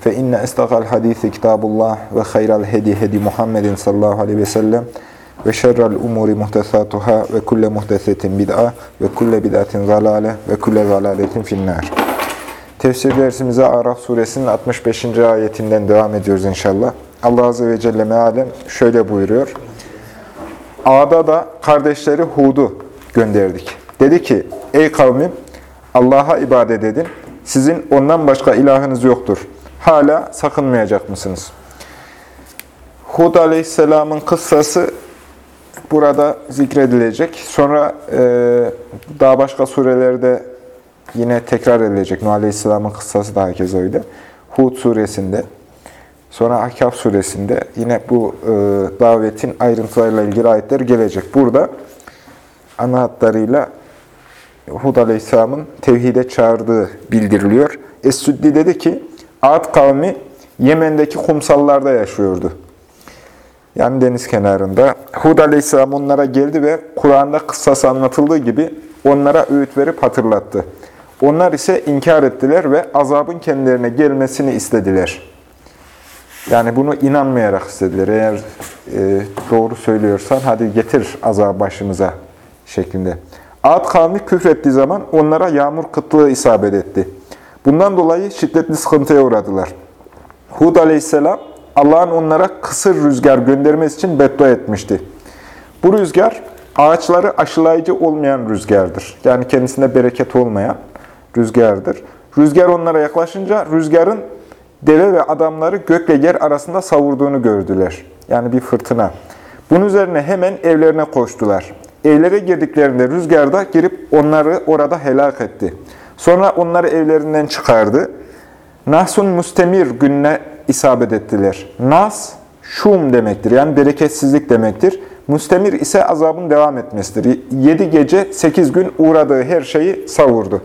Fe inne estaqal hadisi kitabullah ve hayral hedi hedi Muhammedin sallallahu aleyhi ve sellem ve şerrel umuri muhtesatuhâ ve kulle muhtesetin bid'a ve kulle bid'atin zalale ve kulle zalaletin finnâr. Tefsir dersimize Araf suresinin 65. ayetinden devam ediyoruz inşallah. Allah Azze ve Celle mealen şöyle buyuruyor. Ağda da kardeşleri Hud'u gönderdik. Dedi ki, ey kavmim Allah'a ibadet edin. Sizin ondan başka ilahınız yoktur. Hala sakınmayacak mısınız? Hud aleyhisselamın kıssası burada zikredilecek. Sonra e, daha başka surelerde yine tekrar edilecek. Nuh aleyhisselamın kıssası da herkes öyle. Hud suresinde, sonra Ahkaf suresinde yine bu e, davetin ayrıntılarıyla ilgili ayetler gelecek. Burada ana hatlarıyla Hud aleyhisselamın tevhide çağırdığı bildiriliyor. Es-Süddi dedi ki, Ad kavmi Yemen'deki kumsallarda yaşıyordu. Yani deniz kenarında. Hud aleyhisselam onlara geldi ve Kur'an'da kıssası anlatıldığı gibi onlara öğüt verip hatırlattı. Onlar ise inkar ettiler ve azabın kendilerine gelmesini istediler. Yani bunu inanmayarak istediler. Eğer e, doğru söylüyorsan hadi getir azab başımıza şeklinde. Ad kavmi küfrettiği zaman onlara yağmur kıtlığı isabet etti. Bundan dolayı şiddetli sıkıntıya uğradılar. Hud aleyhisselam Allah'ın onlara kısır rüzgar göndermesi için beddua etmişti. Bu rüzgar ağaçları aşılayıcı olmayan rüzgardır. Yani kendisinde bereket olmayan rüzgardır. Rüzgar onlara yaklaşınca rüzgarın deve ve adamları gökle yer arasında savurduğunu gördüler. Yani bir fırtına. Bunun üzerine hemen evlerine koştular. Evlere girdiklerinde rüzgarda girip onları orada helak etti. Sonra onları evlerinden çıkardı. Nahsun müstemir gününe isabet ettiler. Nas, şum demektir. Yani bereketsizlik demektir. Müstemir ise azabın devam etmesidir. Yedi gece, sekiz gün uğradığı her şeyi savurdu.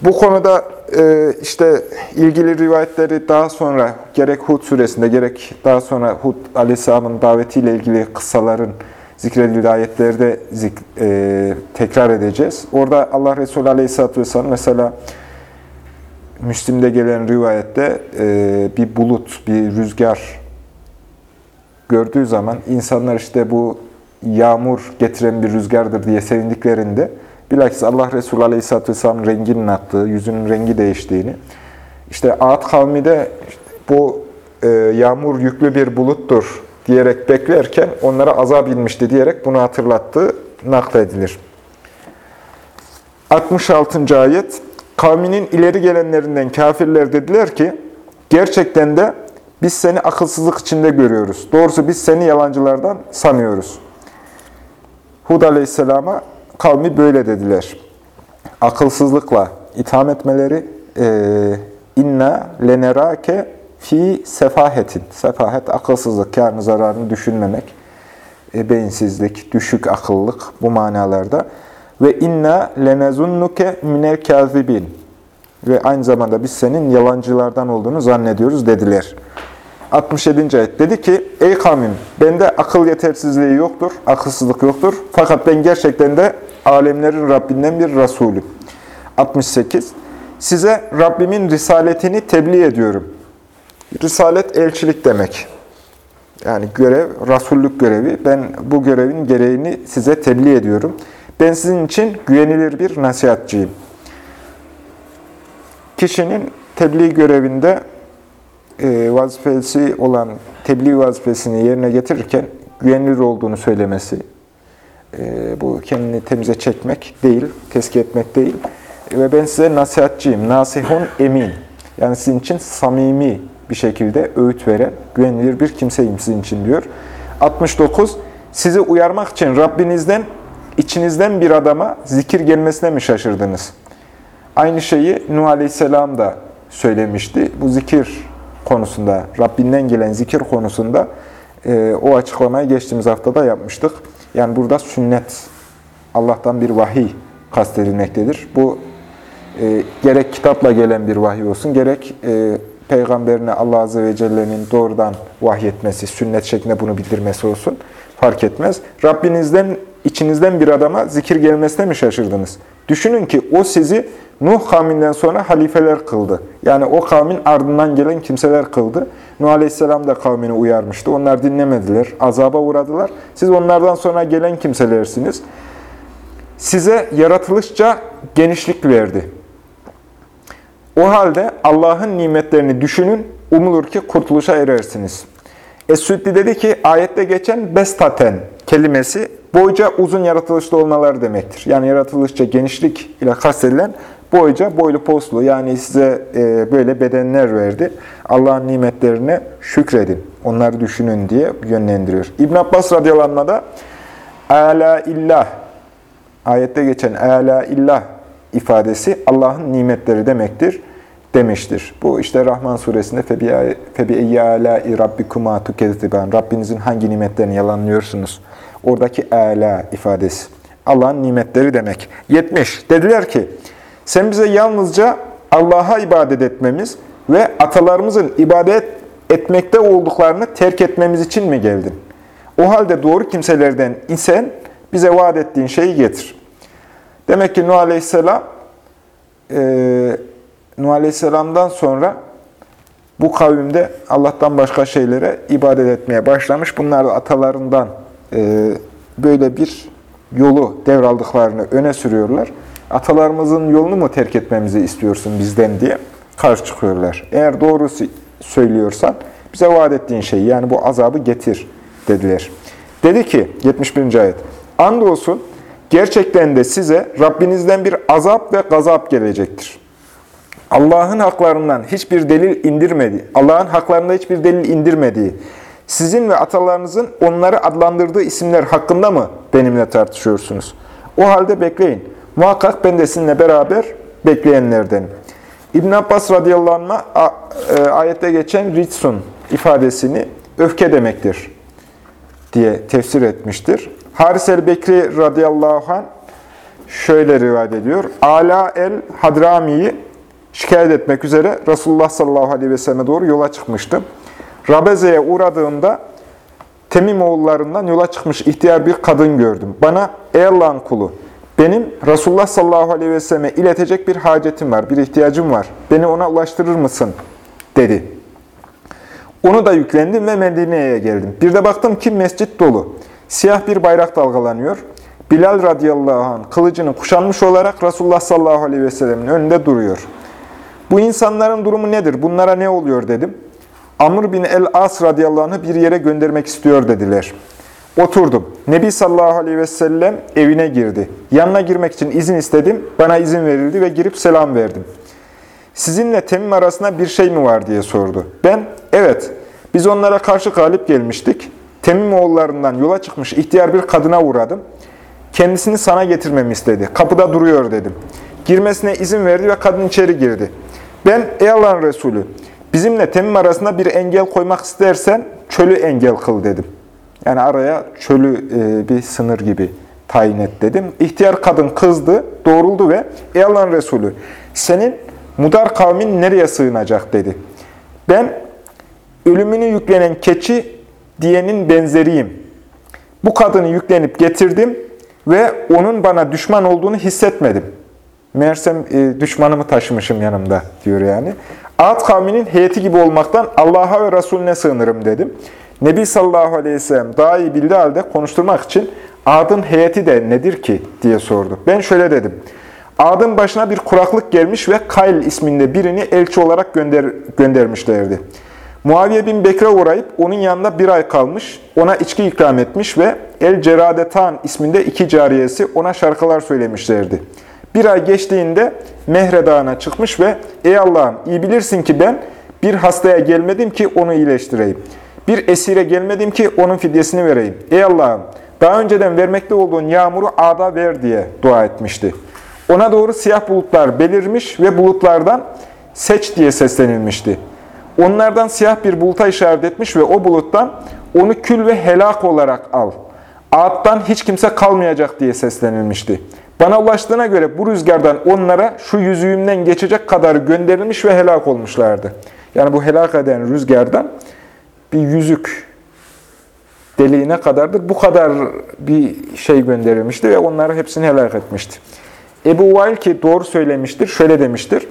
Bu konuda e, işte ilgili rivayetleri daha sonra gerek Hud suresinde gerek daha sonra Hud aleyhisselamın davetiyle ilgili kıssaların zikredildiği ayetlerde zik, e, tekrar edeceğiz. Orada Allah Resulü aleyhisselatü vesselam mesela Müslim'de gelen rivayette e, bir bulut, bir rüzgar gördüğü zaman insanlar işte bu yağmur getiren bir rüzgardır diye sevindiklerinde bilakis Allah Resulü Aleyhisselatü Vesselam renginin attığı, yüzünün rengi değiştiğini, işte Ad kavmi de bu e, yağmur yüklü bir buluttur diyerek beklerken onlara azap inmişti diyerek bunu hatırlattığı nakledilir. 66. ayet Kavminin ileri gelenlerinden kafirler dediler ki, gerçekten de biz seni akılsızlık içinde görüyoruz. Doğrusu biz seni yalancılardan sanıyoruz. Hud aleyhisselama kavmi böyle dediler. Akılsızlıkla itham etmeleri, inna lenerake fi sefahetin. Sefahet, akılsızlık, karını zararını düşünmemek, e, beyinsizlik, düşük akıllılık bu manalarda. Ve inna lenezunnuke minel kazibin. Ve aynı zamanda biz senin yalancılardan olduğunu zannediyoruz dediler. 67. ayet dedi ki, Ey kavmim, bende akıl yetersizliği yoktur, akılsızlık yoktur. Fakat ben gerçekten de alemlerin Rabbinden bir Resulüm. 68. Size Rabbimin risaletini tebliğ ediyorum. Risalet elçilik demek. Yani görev, rasullük görevi. Ben bu görevin gereğini size tebliğ ediyorum. Ben sizin için güvenilir bir nasihatçıyım. Kişinin tebliğ görevinde e, vazifesi olan tebliğ vazifesini yerine getirirken güvenilir olduğunu söylemesi, e, bu kendini temize çekmek değil, tezkiye etmek değil. Ve ben size nasihatçıyım, nasihun emin. Yani sizin için samimi bir şekilde öğüt veren, güvenilir bir kimseyim sizin için diyor. 69. Sizi uyarmak için Rabbinizden İçinizden bir adama zikir gelmesine mi şaşırdınız? Aynı şeyi Nuh Aleyhisselam da söylemişti. Bu zikir konusunda, Rabbinden gelen zikir konusunda e, o açıklamayı geçtiğimiz haftada yapmıştık. Yani burada sünnet, Allah'tan bir vahiy kastedilmektedir. Bu e, gerek kitapla gelen bir vahiy olsun, gerek e, peygamberine Allah Azze ve Celle'nin doğrudan vahyetmesi, sünnet şeklinde bunu bildirmesi olsun fark etmez. Rabbinizden, içinizden bir adama zikir gelmesine mi şaşırdınız? Düşünün ki o sizi Nuh kavminden sonra halifeler kıldı. Yani o kavmin ardından gelen kimseler kıldı. Nuh Aleyhisselam da kavmini uyarmıştı. Onlar dinlemediler, azaba uğradılar. Siz onlardan sonra gelen kimselersiniz. Size yaratılışça genişlik verdi. O halde Allah'ın nimetlerini düşünün, umulur ki kurtuluşa erersiniz. Es-Süddi dedi ki, ayette geçen bestaten kelimesi boyca uzun yaratılışlı olmaları demektir. Yani yaratılışça genişlik ile kastedilen boyca boylu poslu yani size e, böyle bedenler verdi. Allah'ın nimetlerine şükredin, onları düşünün diye yönlendiriyor. İbn Abbas radıyallahu da Ala illah ayette geçen Ala illah ifadesi Allah'ın nimetleri demektir demiştir. Bu işte Rahman suresinde febi alâi rabbikuma tukezziban Rabbinizin hangi nimetlerini yalanlıyorsunuz? Oradaki ala ifadesi. Allah'ın nimetleri demek. 70. Dediler ki sen bize yalnızca Allah'a ibadet etmemiz ve atalarımızın ibadet etmekte olduklarını terk etmemiz için mi geldin? O halde doğru kimselerden isen bize vaat ettiğin şeyi getir. Demek ki Nuh Aleyhisselam e, Nuh Aleyhisselam'dan sonra bu kavimde Allah'tan başka şeylere ibadet etmeye başlamış. Bunlar da atalarından e, böyle bir yolu devraldıklarını öne sürüyorlar. Atalarımızın yolunu mu terk etmemizi istiyorsun bizden diye karşı çıkıyorlar. Eğer doğrusu söylüyorsan bize vaat ettiğin şeyi yani bu azabı getir dediler. Dedi ki 71. ayet. Andolsun gerçekten de size Rabbinizden bir azap ve gazap gelecektir. Allah'ın haklarından hiçbir delil indirmedi. Allah'ın haklarında hiçbir delil indirmediği, sizin ve atalarınızın onları adlandırdığı isimler hakkında mı benimle tartışıyorsunuz? O halde bekleyin. Muhakkak ben de sizinle beraber bekleyenlerdenim. İbn Abbas radıyallahu anh e, ayette geçen ritsun ifadesini öfke demektir diye tefsir etmiştir. Haris el-Bekri radıyallahu anh şöyle rivayet ediyor. Ala el-Hadrami'yi şikayet etmek üzere Resulullah sallallahu aleyhi ve selleme doğru yola çıkmıştım. Rabeze'ye uğradığımda Temim oğullarından yola çıkmış ihtiyar bir kadın gördüm. Bana ey Allah'ın kulu benim Resulullah sallallahu aleyhi ve selleme iletecek bir hacetim var, bir ihtiyacım var. Beni ona ulaştırır mısın? dedi. Onu da yüklendim ve Medine'ye geldim. Bir de baktım ki mescit dolu. Siyah bir bayrak dalgalanıyor. Bilal radıyallahu anh kılıcını kuşanmış olarak Resulullah sallallahu aleyhi ve sellemin önünde duruyor. Bu insanların durumu nedir? Bunlara ne oluyor dedim. Amr bin el-As radıyallahu anh'ı bir yere göndermek istiyor dediler. Oturdum. Nebi sallallahu aleyhi ve sellem evine girdi. Yanına girmek için izin istedim. Bana izin verildi ve girip selam verdim. Sizinle Temim arasında bir şey mi var diye sordu. Ben, evet, biz onlara karşı galip gelmiştik. Temim oğullarından yola çıkmış ihtiyar bir kadına uğradım. Kendisini sana getirmemi istedi. Kapıda duruyor dedim. Girmesine izin verdi ve kadın içeri girdi. Ben, ey Allah'ın Resulü, bizimle Temim arasında bir engel koymak istersen çölü engel kıl dedim. Yani araya çölü e, bir sınır gibi tayin et dedim. İhtiyar kadın kızdı, doğruldu ve ey Allah'ın Resulü senin mudar kavmin nereye sığınacak dedi. Ben ölümünü yüklenen keçi diyenin benzeriyim. Bu kadını yüklenip getirdim ve onun bana düşman olduğunu hissetmedim. Meğersem e, düşmanımı taşımışım yanımda diyor yani. Ad kavminin heyeti gibi olmaktan Allah'a ve Resulüne sığınırım dedim. Nebi sallallahu aleyhi ve sellem daha iyi bildiği halde konuşturmak için Ad'ın heyeti de nedir ki diye sordu. Ben şöyle dedim. Ad'ın başına bir kuraklık gelmiş ve Kayl isminde birini elçi olarak gönder göndermişlerdi. Muaviye bin Bekir'e uğrayıp onun yanında bir ay kalmış, ona içki ikram etmiş ve El Ceradetan isminde iki cariyesi ona şarkılar söylemişlerdi. Bir ay geçtiğinde Mehre Dağı'na çıkmış ve ''Ey Allah'ım iyi bilirsin ki ben bir hastaya gelmedim ki onu iyileştireyim. Bir esire gelmedim ki onun fidyesini vereyim. Ey Allah'ım daha önceden vermekte olduğun yağmuru ada ver diye dua etmişti. Ona doğru siyah bulutlar belirmiş ve bulutlardan seç diye seslenilmişti. Onlardan siyah bir buluta işaret etmiş ve o buluttan onu kül ve helak olarak al. Ağıttan hiç kimse kalmayacak diye seslenilmişti. Bana ulaştığına göre bu rüzgardan onlara şu yüzüğümden geçecek kadar gönderilmiş ve helak olmuşlardı. Yani bu helak eden rüzgardan bir yüzük deliğine kadardır. Bu kadar bir şey gönderilmişti ve onları hepsini helak etmişti. Ebu Vail ki doğru söylemiştir, şöyle demiştir.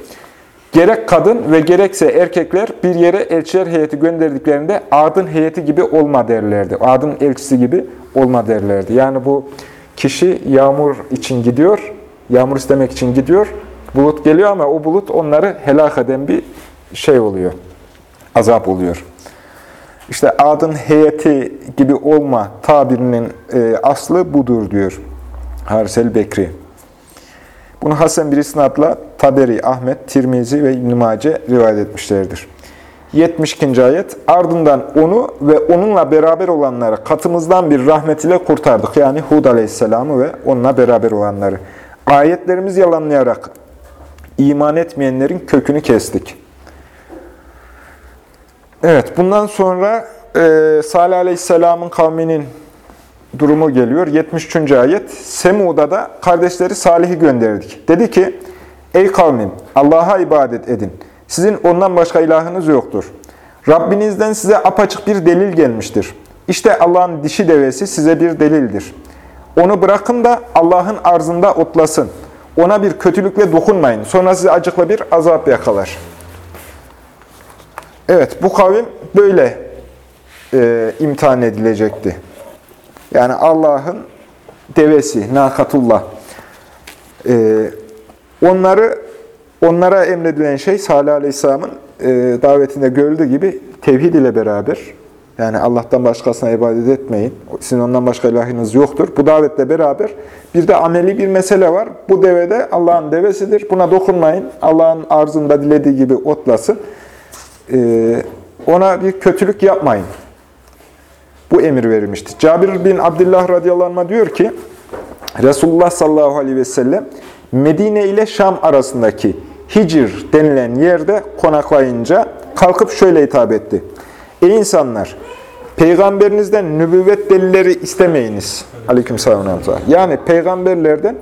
Gerek kadın ve gerekse erkekler bir yere elçiler heyeti gönderdiklerinde adın heyeti gibi olma derlerdi. Adın elçisi gibi olma derlerdi. Yani bu kişi yağmur için gidiyor, yağmur istemek için gidiyor. Bulut geliyor ama o bulut onları helak eden bir şey oluyor, azap oluyor. İşte adın heyeti gibi olma tabirinin e, aslı budur diyor Harisel Bekri. Bunu Hasan bir isnatla Taberi, Ahmet, Tirmizi ve İbn-i Mace rivayet etmişlerdir. 72. ayet, ardından onu ve onunla beraber olanları katımızdan bir rahmet ile kurtardık. Yani Hud aleyhisselamı ve onunla beraber olanları. Ayetlerimizi yalanlayarak iman etmeyenlerin kökünü kestik. Evet, bundan sonra e, Salih aleyhisselamın kavminin durumu geliyor. 73. ayet. Semud'a da kardeşleri Salih'i gönderdik. Dedi ki, Ey kavmim Allah'a ibadet edin. Sizin ondan başka ilahınız yoktur. Rabbinizden size apaçık bir delil gelmiştir. İşte Allah'ın dişi devesi size bir delildir. Onu bırakın da Allah'ın arzında otlasın. Ona bir kötülükle dokunmayın. Sonra size acıklı bir azap yakalar. Evet, bu kavim böyle e, imtihan edilecekti. Yani Allah'ın devesi, nakatullah. Ee, onları, onlara emredilen şey Salih Aleyhisselam'ın e, davetinde görüldüğü gibi tevhid ile beraber, yani Allah'tan başkasına ibadet etmeyin, sizin ondan başka ilahınız yoktur. Bu davetle beraber bir de ameli bir mesele var. Bu devede Allah'ın devesidir. Buna dokunmayın. Allah'ın arzında dilediği gibi otlasın. Ee, ona bir kötülük yapmayın. Bu emir verilmişti. Cabir bin Abdullah radıyallahu anh diyor ki, Resulullah sallallahu aleyhi ve sellem Medine ile Şam arasındaki Hicr denilen yerde konaklayınca kalkıp şöyle hitap etti. Ey insanlar! Peygamberinizden nübüvvet delilleri istemeyiniz. Aleykümselam. Yani peygamberlerden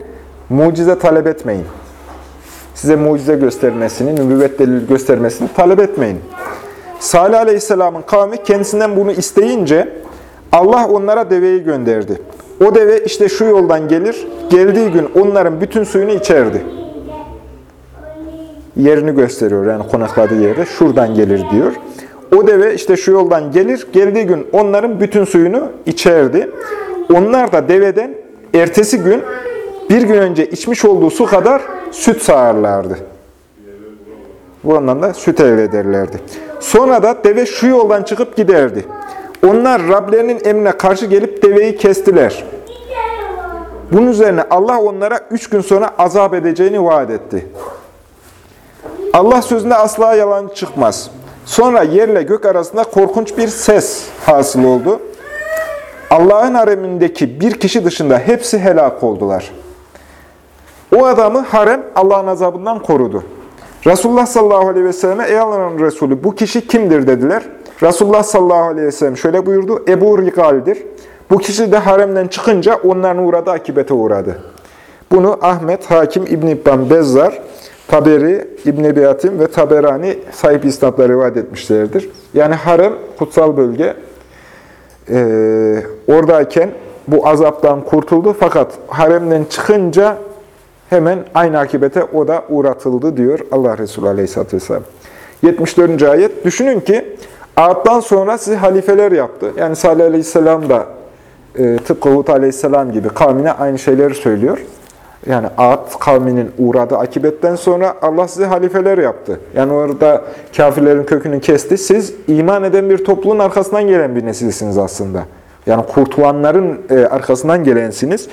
mucize talep etmeyin. Size mucize göstermesini, nübüvvet delili göstermesini talep etmeyin. Salih Aleyhisselam'ın kavmi kendisinden bunu isteyince Allah onlara deveyi gönderdi. O deve işte şu yoldan gelir, geldiği gün onların bütün suyunu içerdi. Yerini gösteriyor yani konakladığı yerde. Şuradan gelir diyor. O deve işte şu yoldan gelir, geldiği gün onların bütün suyunu içerdi. Onlar da deveden ertesi gün bir gün önce içmiş olduğu su kadar süt sağarlardı. Bu anlamda süt elde ederlerdi. Sonra da deve şu yoldan çıkıp giderdi. Onlar Rablerinin emrine karşı gelip deveyi kestiler. Bunun üzerine Allah onlara üç gün sonra azap edeceğini vaat etti. Allah sözünde asla yalan çıkmaz. Sonra yerle gök arasında korkunç bir ses hasıl oldu. Allah'ın haremindeki bir kişi dışında hepsi helak oldular. O adamı harem Allah'ın azabından korudu. Resulullah sallallahu aleyhi ve selleme ey Allah'ın Resulü bu kişi kimdir dediler. Resulullah sallallahu aleyhi ve sellem şöyle buyurdu. Ebu Rigal'dir. Bu kişi de haremden çıkınca onların uğradı akibete uğradı. Bunu Ahmet, Hakim, İbn İbban, Bezzar, Taberi, İbn Ebi Hatim ve Taberani sahip isnatla rivayet etmişlerdir. Yani harem kutsal bölge. Ee, oradayken bu azaptan kurtuldu fakat haremden çıkınca hemen aynı akibete o da uğratıldı diyor Allah Resulü Aleyhisselatü Vesselam. 74. ayet. Düşünün ki Ağıttan sonra sizi halifeler yaptı. Yani Salih Aleyhisselam da e, tıpkı Hud Aleyhisselam gibi kavmine aynı şeyleri söylüyor. Yani Ağat kavminin uğradığı akibetten sonra Allah sizi halifeler yaptı. Yani orada kafirlerin kökünü kesti. Siz iman eden bir topluluğun arkasından gelen bir nesilsiniz aslında. Yani kurtulanların e, arkasından gelensiniz.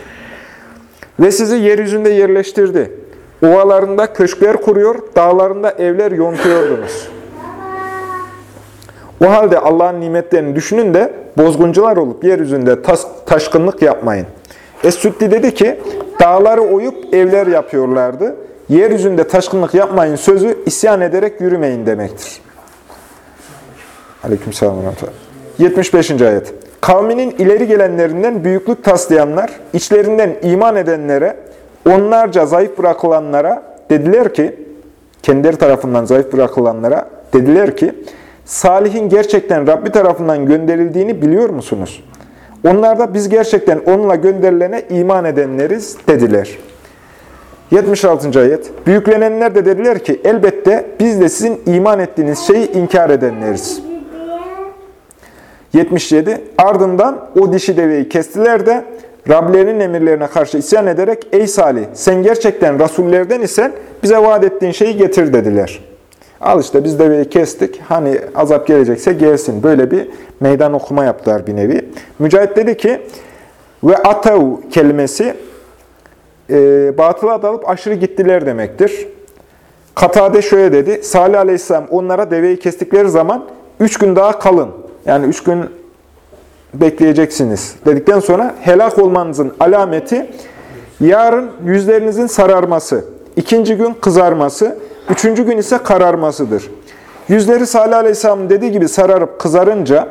Ve sizi yeryüzünde yerleştirdi. Ovalarında köşkler kuruyor, dağlarında evler yontuyordunuz. O halde Allah'ın nimetlerini düşünün de bozguncular olup yeryüzünde taş, taşkınlık yapmayın. Es-Süddi dedi ki, dağları oyup evler yapıyorlardı. Yeryüzünde taşkınlık yapmayın sözü isyan ederek yürümeyin demektir. Aleykümselam. 75. ayet. Kavminin ileri gelenlerinden büyüklük taslayanlar, içlerinden iman edenlere, onlarca zayıf bırakılanlara dediler ki, kendileri tarafından zayıf bırakılanlara dediler ki, Salih'in gerçekten Rabbi tarafından gönderildiğini biliyor musunuz? Onlar da biz gerçekten onunla gönderilene iman edenleriz dediler. 76. ayet. Büyüklenenler de dediler ki elbette biz de sizin iman ettiğiniz şeyi inkar edenleriz. 77. Ardından o dişi deveyi kestiler de Rablerinin emirlerine karşı isyan ederek ey Salih sen gerçekten rasullerden isen bize vaat ettiğin şeyi getir dediler. Al işte biz deveyi kestik. Hani azap gelecekse gelsin. Böyle bir meydan okuma yaptılar bir nevi. Mücahit dedi ki ve atav kelimesi e, batıla dalıp aşırı gittiler demektir. Katade şöyle dedi. Salih Aleyhisselam onlara deveyi kestikleri zaman üç gün daha kalın. Yani üç gün bekleyeceksiniz. Dedikten sonra helak olmanızın alameti yarın yüzlerinizin sararması, ikinci gün kızarması, üçüncü gün ise kararmasıdır. Yüzleri Salih Aleyhisselam'ın dediği gibi sararıp kızarınca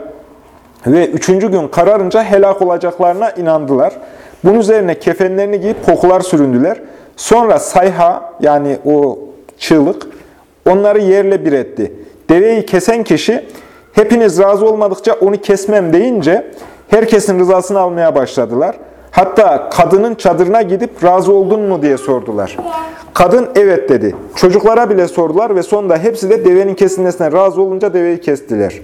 ve üçüncü gün kararınca helak olacaklarına inandılar. Bunun üzerine kefenlerini giyip kokular süründüler. Sonra sayha yani o çığlık onları yerle bir etti. Deveyi kesen kişi hepiniz razı olmadıkça onu kesmem deyince herkesin rızasını almaya başladılar. Hatta kadının çadırına gidip razı oldun mu diye sordular. Kadın evet dedi. Çocuklara bile sordular ve sonunda hepsi de devenin kesilmesine razı olunca deveyi kestiler.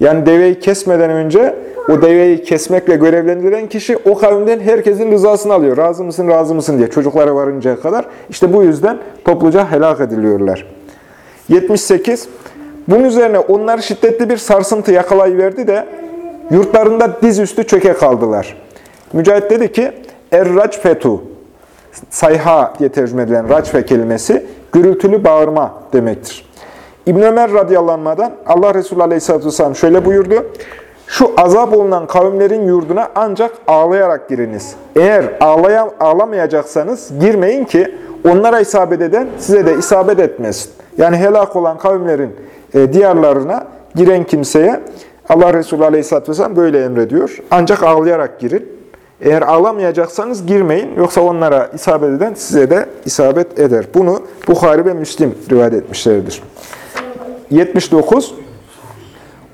Yani deveyi kesmeden önce o deveyi kesmekle görevlendiren kişi o kavimden herkesin rızasını alıyor. Razı mısın, razı mısın diye çocuklara varıncaya kadar. İşte bu yüzden topluca helak ediliyorlar. 78. Bunun üzerine onları şiddetli bir sarsıntı yakalayıverdi de yurtlarında dizüstü çöke kaldılar. Mücahit dedi ki, Er-racfetu, sayha diye tercüme edilen racfe kelimesi, gürültülü bağırma demektir. İbn Ömer radıyallahu Allah Resulü aleyhisselatü vesselam şöyle buyurdu. Şu azap olunan kavimlerin yurduna ancak ağlayarak giriniz. Eğer ağlaya, ağlamayacaksanız girmeyin ki onlara isabet eden size de isabet etmesin. Yani helak olan kavimlerin e, diyarlarına giren kimseye Allah Resulü aleyhisselatü vesselam böyle emrediyor. Ancak ağlayarak girin. Eğer ağlamayacaksanız girmeyin. Yoksa onlara isabet eden size de isabet eder. Bunu Bukhari ve Müslim rivayet etmişlerdir. 79.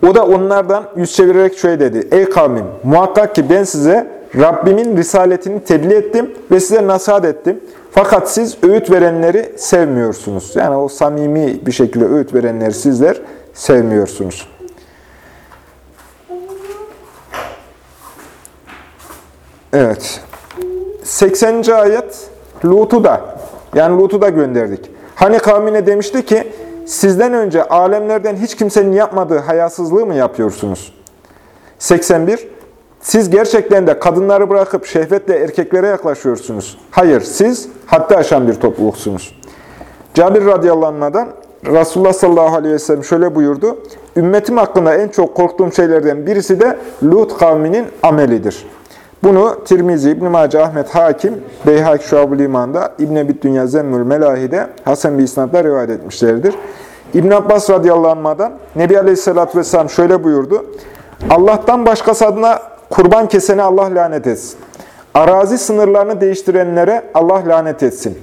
O da onlardan yüz çevirerek şöyle dedi. Ey kavmim muhakkak ki ben size Rabbimin risaletini tebliğ ettim ve size nasihat ettim. Fakat siz öğüt verenleri sevmiyorsunuz. Yani o samimi bir şekilde öğüt verenleri sizler sevmiyorsunuz. Evet. 80. ayet Lut'u da yani Lut'u da gönderdik. Hani kavmine demişti ki sizden önce alemlerden hiç kimsenin yapmadığı hayasızlığı mı yapıyorsunuz? 81. Siz gerçekten de kadınları bırakıp şehvetle erkeklere yaklaşıyorsunuz. Hayır, siz hatta aşan bir topluluksunuz. Cabir radıyallahu Resulullah sallallahu aleyhi ve sellem şöyle buyurdu. Ümmetim hakkında en çok korktuğum şeylerden birisi de Lut kavminin amelidir. Bunu Tirmizi, İbn-i Mace, Ahmet Hakim, Beyhak Şuab-ı Liman'da, İbn-i Ebit Dünya Zemmül Melahi'de Hasan bir isnatla rivayet etmişlerdir. İbn Abbas radıyallahu anh'dan Nebi Aleyhisselatü Vesselam şöyle buyurdu. Allah'tan başkası adına kurban kesene Allah lanet etsin. Arazi sınırlarını değiştirenlere Allah lanet etsin.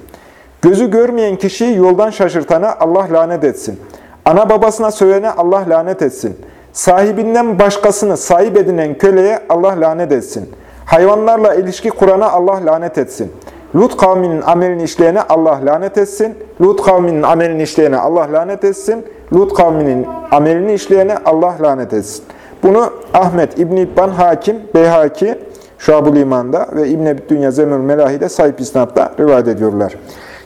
Gözü görmeyen kişiyi yoldan şaşırtana Allah lanet etsin. Ana babasına sövene Allah lanet etsin. Sahibinden başkasını sahip edinen köleye Allah lanet etsin. Hayvanlarla ilişki kurana Allah lanet etsin. Lut kavminin amelini işleyene Allah lanet etsin. Lut kavminin amelini işleyene Allah lanet etsin. Lut kavminin amelini işleyene Allah lanet etsin. Bunu Ahmet, İbn İbban Hakim, Beyhaki, Şuab-ı İman'da ve İbn-i Dünya Zemül Melahi'de sahip isnatla rivayet ediyorlar.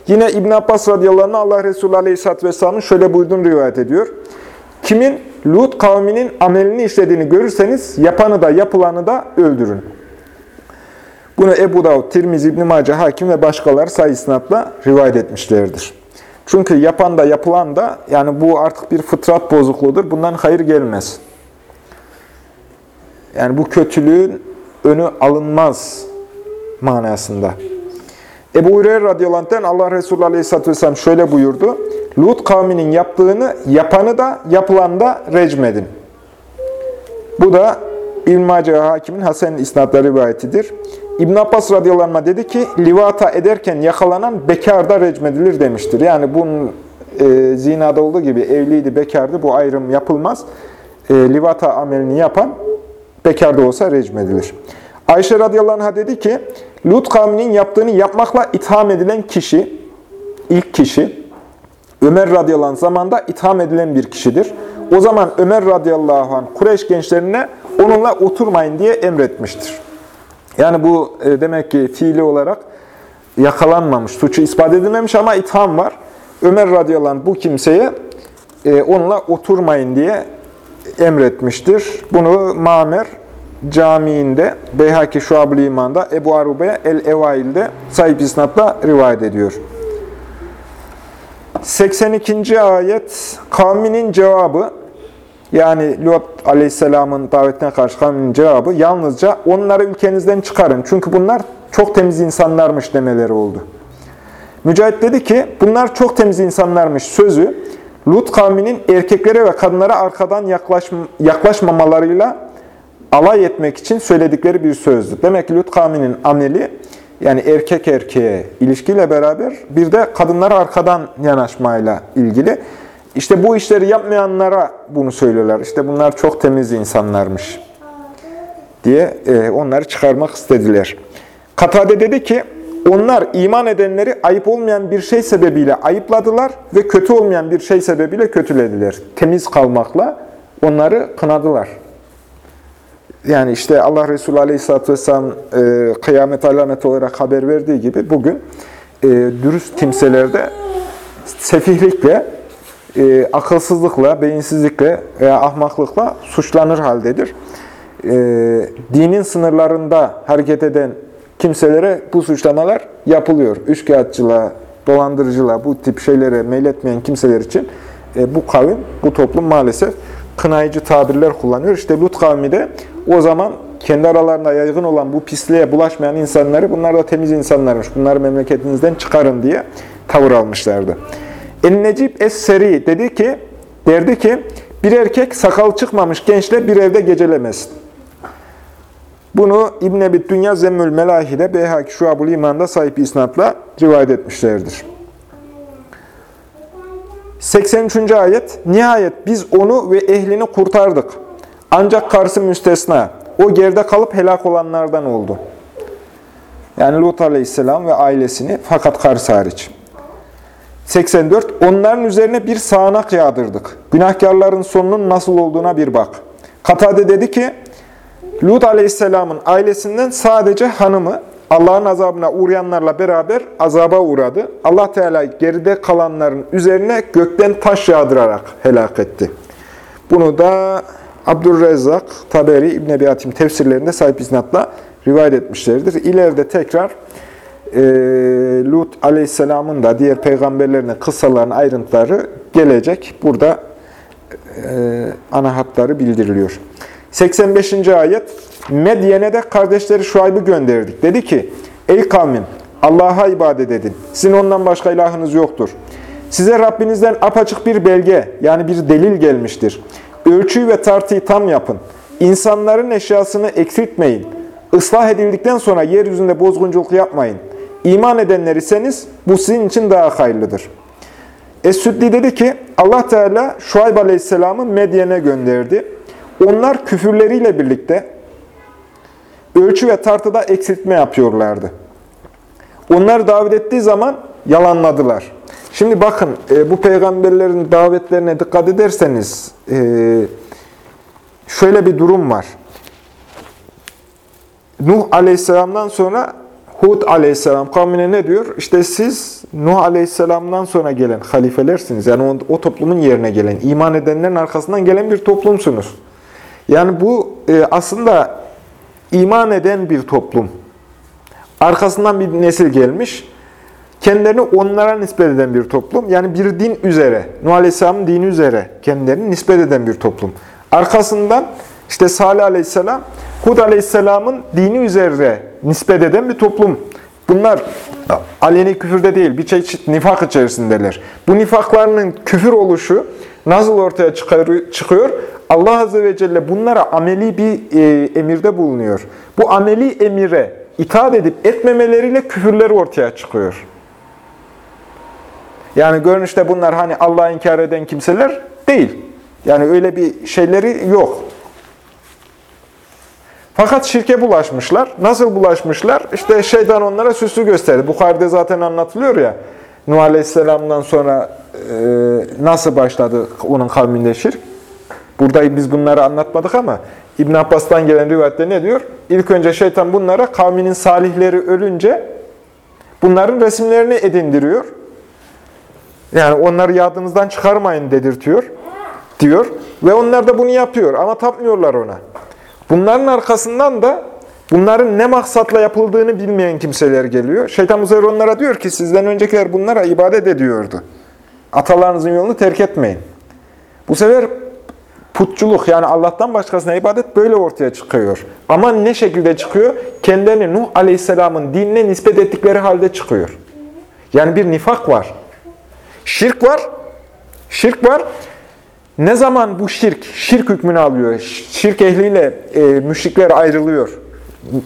Yine İbn Abbas radıyallahu anh Allah Resulü aleyhisselatü vesselamın şöyle buyurduğunu rivayet ediyor. Kimin Lut kavminin amelini işlediğini görürseniz yapanı da yapılanı da öldürün. Bunu Ebu Davud, Tirmizi, İbn-i Mace, Hakim ve başkaları sayısınatla rivayet etmişlerdir. Çünkü yapan da yapılan da yani bu artık bir fıtrat bozukluğudur. Bundan hayır gelmez. Yani bu kötülüğün önü alınmaz manasında. Ebu Hureyre radıyallahu Allah Resulü aleyhisselatü vesselam şöyle buyurdu. Lut kavminin yaptığını yapanı da yapılan da recmedin. Bu da İlmace Hakim'in Hasan İsnad'da rivayetidir. İbn Abbas radıyallahu dedi ki, livata ederken yakalanan bekarda recmedilir demiştir. Yani bunun e, zinada olduğu gibi evliydi, bekardı bu ayrım yapılmaz. E, livata amelini yapan bekar da olsa recmedilir. Ayşe radıyallahu anh dedi ki, Lut kavminin yaptığını yapmakla itham edilen kişi, ilk kişi, Ömer radıyallahu anh zamanda itham edilen bir kişidir. O zaman Ömer radıyallahu anh Kureyş gençlerine onunla oturmayın diye emretmiştir. Yani bu e, demek ki fiili olarak yakalanmamış, suçu ispat edilmemiş ama itham var. Ömer radıyallahu anh bu kimseye e, onunla oturmayın diye emretmiştir. Bunu Mamer Camii'nde, Beyhaki Şuab-ı Ebu Arube El-Evail'de sahip isnatla rivayet ediyor. 82. ayet kavminin cevabı yani Lut aleyhisselamın davetine karşı kavminin cevabı yalnızca onları ülkenizden çıkarın. Çünkü bunlar çok temiz insanlarmış demeleri oldu. Mücahit dedi ki bunlar çok temiz insanlarmış sözü Lut kavminin erkeklere ve kadınlara arkadan yaklaşma, yaklaşmamalarıyla alay etmek için söyledikleri bir sözdü. Demek ki Lut kavminin ameli yani erkek erkeğe ilişkiyle beraber bir de kadınlara arkadan yanaşmayla ilgili. İşte bu işleri yapmayanlara bunu söylüyorlar. İşte bunlar çok temiz insanlarmış diye e, onları çıkarmak istediler. Katade dedi ki, onlar iman edenleri ayıp olmayan bir şey sebebiyle ayıpladılar ve kötü olmayan bir şey sebebiyle kötülediler. Temiz kalmakla onları kınadılar. Yani işte Allah Resulü Aleyhisselatü Vesselam e, kıyamet alameti olarak haber verdiği gibi bugün e, dürüst kimselerde sefihlikle, e, akılsızlıkla, beyinsizlikle veya ahmaklıkla suçlanır haldedir. E, dinin sınırlarında hareket eden kimselere bu suçlamalar yapılıyor. Üçkağıtçılığa, dolandırıcılığa, bu tip şeylere meyletmeyen kimseler için e, bu kavim, bu toplum maalesef kınayıcı tabirler kullanıyor. İşte Lut kavmi de o zaman kendi aralarında yaygın olan bu pisliğe bulaşmayan insanları, bunlar da temiz insanlarmış, bunları memleketinizden çıkarın diye tavır almışlardı. En-Necib Es-Seri dedi ki, derdi ki, bir erkek sakal çıkmamış gençle bir evde gecelemez. Bunu İbn Ebi Dünya Zemmül Melahi'de Beyhaki Şuab-ül İman'da sahip isnatla rivayet etmişlerdir. 83. ayet, Nihayet biz onu ve ehlini kurtardık. Ancak karısı müstesna. O geride kalıp helak olanlardan oldu. Yani Lut aleyhisselam ve ailesini fakat karısı hariç. 84. Onların üzerine bir sağanak yağdırdık. Günahkarların sonunun nasıl olduğuna bir bak. Katade dedi ki, Lut aleyhisselamın ailesinden sadece hanımı Allah'ın azabına uğrayanlarla beraber azaba uğradı. Allah Teala geride kalanların üzerine gökten taş yağdırarak helak etti. Bunu da Abdurrezzak, Taberi, İbn Ebi Hatim tefsirlerinde sahip iznatla rivayet etmişlerdir. İleride tekrar e, Lut aleyhisselamın da diğer peygamberlerinin kıssaların ayrıntıları gelecek. Burada e, ana hatları bildiriliyor. 85. ayet Medyen'e de kardeşleri Şuayb'ı gönderdik. Dedi ki, ey kavmim Allah'a ibadet edin. Sizin ondan başka ilahınız yoktur. Size Rabbinizden apaçık bir belge yani bir delil gelmiştir. Ölçüyü ve tartıyı tam yapın. İnsanların eşyasını eksiltmeyin. Islah edildikten sonra yeryüzünde bozgunculuk yapmayın. İman edenler iseniz bu sizin için daha hayırlıdır. Es-Süddi dedi ki Allah Teala Şuayb Aleyhisselam'ı Medyen'e gönderdi. Onlar küfürleriyle birlikte ölçü ve tartıda eksiltme yapıyorlardı. Onları davet ettiği zaman yalanladılar. Şimdi bakın e, bu peygamberlerin davetlerine dikkat ederseniz e, şöyle bir durum var. Nuh aleyhisselamdan sonra Hud aleyhisselam kavmine ne diyor? İşte siz Nuh aleyhisselamdan sonra gelen halifelersiniz. Yani o, o toplumun yerine gelen, iman edenlerin arkasından gelen bir toplumsunuz. Yani bu e, aslında iman eden bir toplum. Arkasından bir nesil gelmiş. Kendilerini onlara nispet eden bir toplum. Yani bir din üzere, Nuh Aleyhisselam'ın dini üzere kendilerini nispet eden bir toplum. Arkasından işte Salih Aleyhisselam, Hud Aleyhisselam'ın dini üzere nispet eden bir toplum. Bunlar aleni küfürde değil, bir çeşit nifak içerisindeler. Bu nifaklarının küfür oluşu nasıl ortaya çıkıyor? Allah Azze ve Celle bunlara ameli bir e, emirde bulunuyor. Bu ameli emire itaat edip etmemeleriyle küfürleri ortaya çıkıyor. Yani görünüşte bunlar hani Allah'ı inkar eden kimseler değil. Yani öyle bir şeyleri yok. Fakat şirke bulaşmışlar. Nasıl bulaşmışlar? İşte şeytan onlara süslü gösterdi. Bukhari'de zaten anlatılıyor ya. Nuh Aleyhisselam'dan sonra e, nasıl başladı onun kavminde şirk? Burada biz bunları anlatmadık ama İbn Abbas'tan gelen rivayette ne diyor? İlk önce şeytan bunlara kavminin salihleri ölünce bunların resimlerini edindiriyor. Yani onları yadınızdan çıkarmayın dedirtiyor diyor. Ve onlar da bunu yapıyor ama tapmıyorlar ona. Bunların arkasından da bunların ne maksatla yapıldığını bilmeyen kimseler geliyor. Şeytan bu onlara diyor ki sizden öncekiler bunlara ibadet ediyordu. Atalarınızın yolunu terk etmeyin. Bu sefer putçuluk yani Allah'tan başkasına ibadet böyle ortaya çıkıyor. Ama ne şekilde çıkıyor? Kendilerini Nuh Aleyhisselam'ın dinine nispet ettikleri halde çıkıyor. Yani bir nifak var. Şirk var. Şirk var. Ne zaman bu şirk, şirk hükmünü alıyor, şirk ehliyle e, müşrikler ayrılıyor,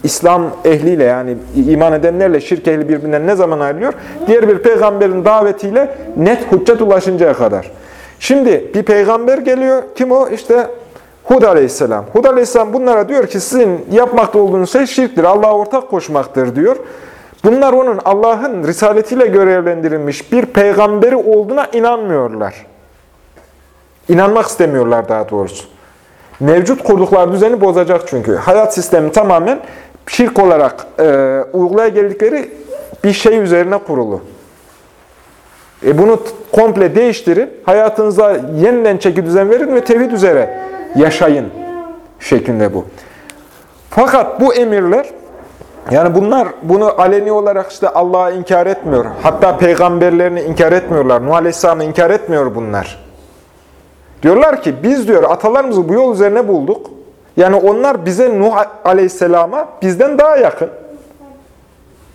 İslam ehliyle yani iman edenlerle şirk ehli birbirinden ne zaman ayrılıyor? Diğer bir peygamberin davetiyle net hüccet ulaşıncaya kadar. Şimdi bir peygamber geliyor, kim o? İşte Hud aleyhisselam. Hud aleyhisselam bunlara diyor ki sizin yapmakta olduğunuz şey şirktir, Allah'a ortak koşmaktır diyor. Bunlar onun Allah'ın risaletiyle görevlendirilmiş bir peygamberi olduğuna inanmıyorlar. İnanmak istemiyorlar daha doğrusu. Mevcut kurdukları düzeni bozacak çünkü. Hayat sistemi tamamen şirk olarak e, uygulaya geldikleri bir şey üzerine kurulu. E bunu komple değiştirin, hayatınıza yeniden çeki düzen verin ve tevhid üzere yaşayın şeklinde bu. Fakat bu emirler, yani bunlar bunu aleni olarak işte Allah'a inkar etmiyor. Hatta peygamberlerini inkar etmiyorlar. Nuh Aleyhisselam'ı inkar etmiyor bunlar. Diyorlar ki biz diyor atalarımızı bu yol üzerine bulduk. Yani onlar bize Nuh Aleyhisselam'a bizden daha yakın.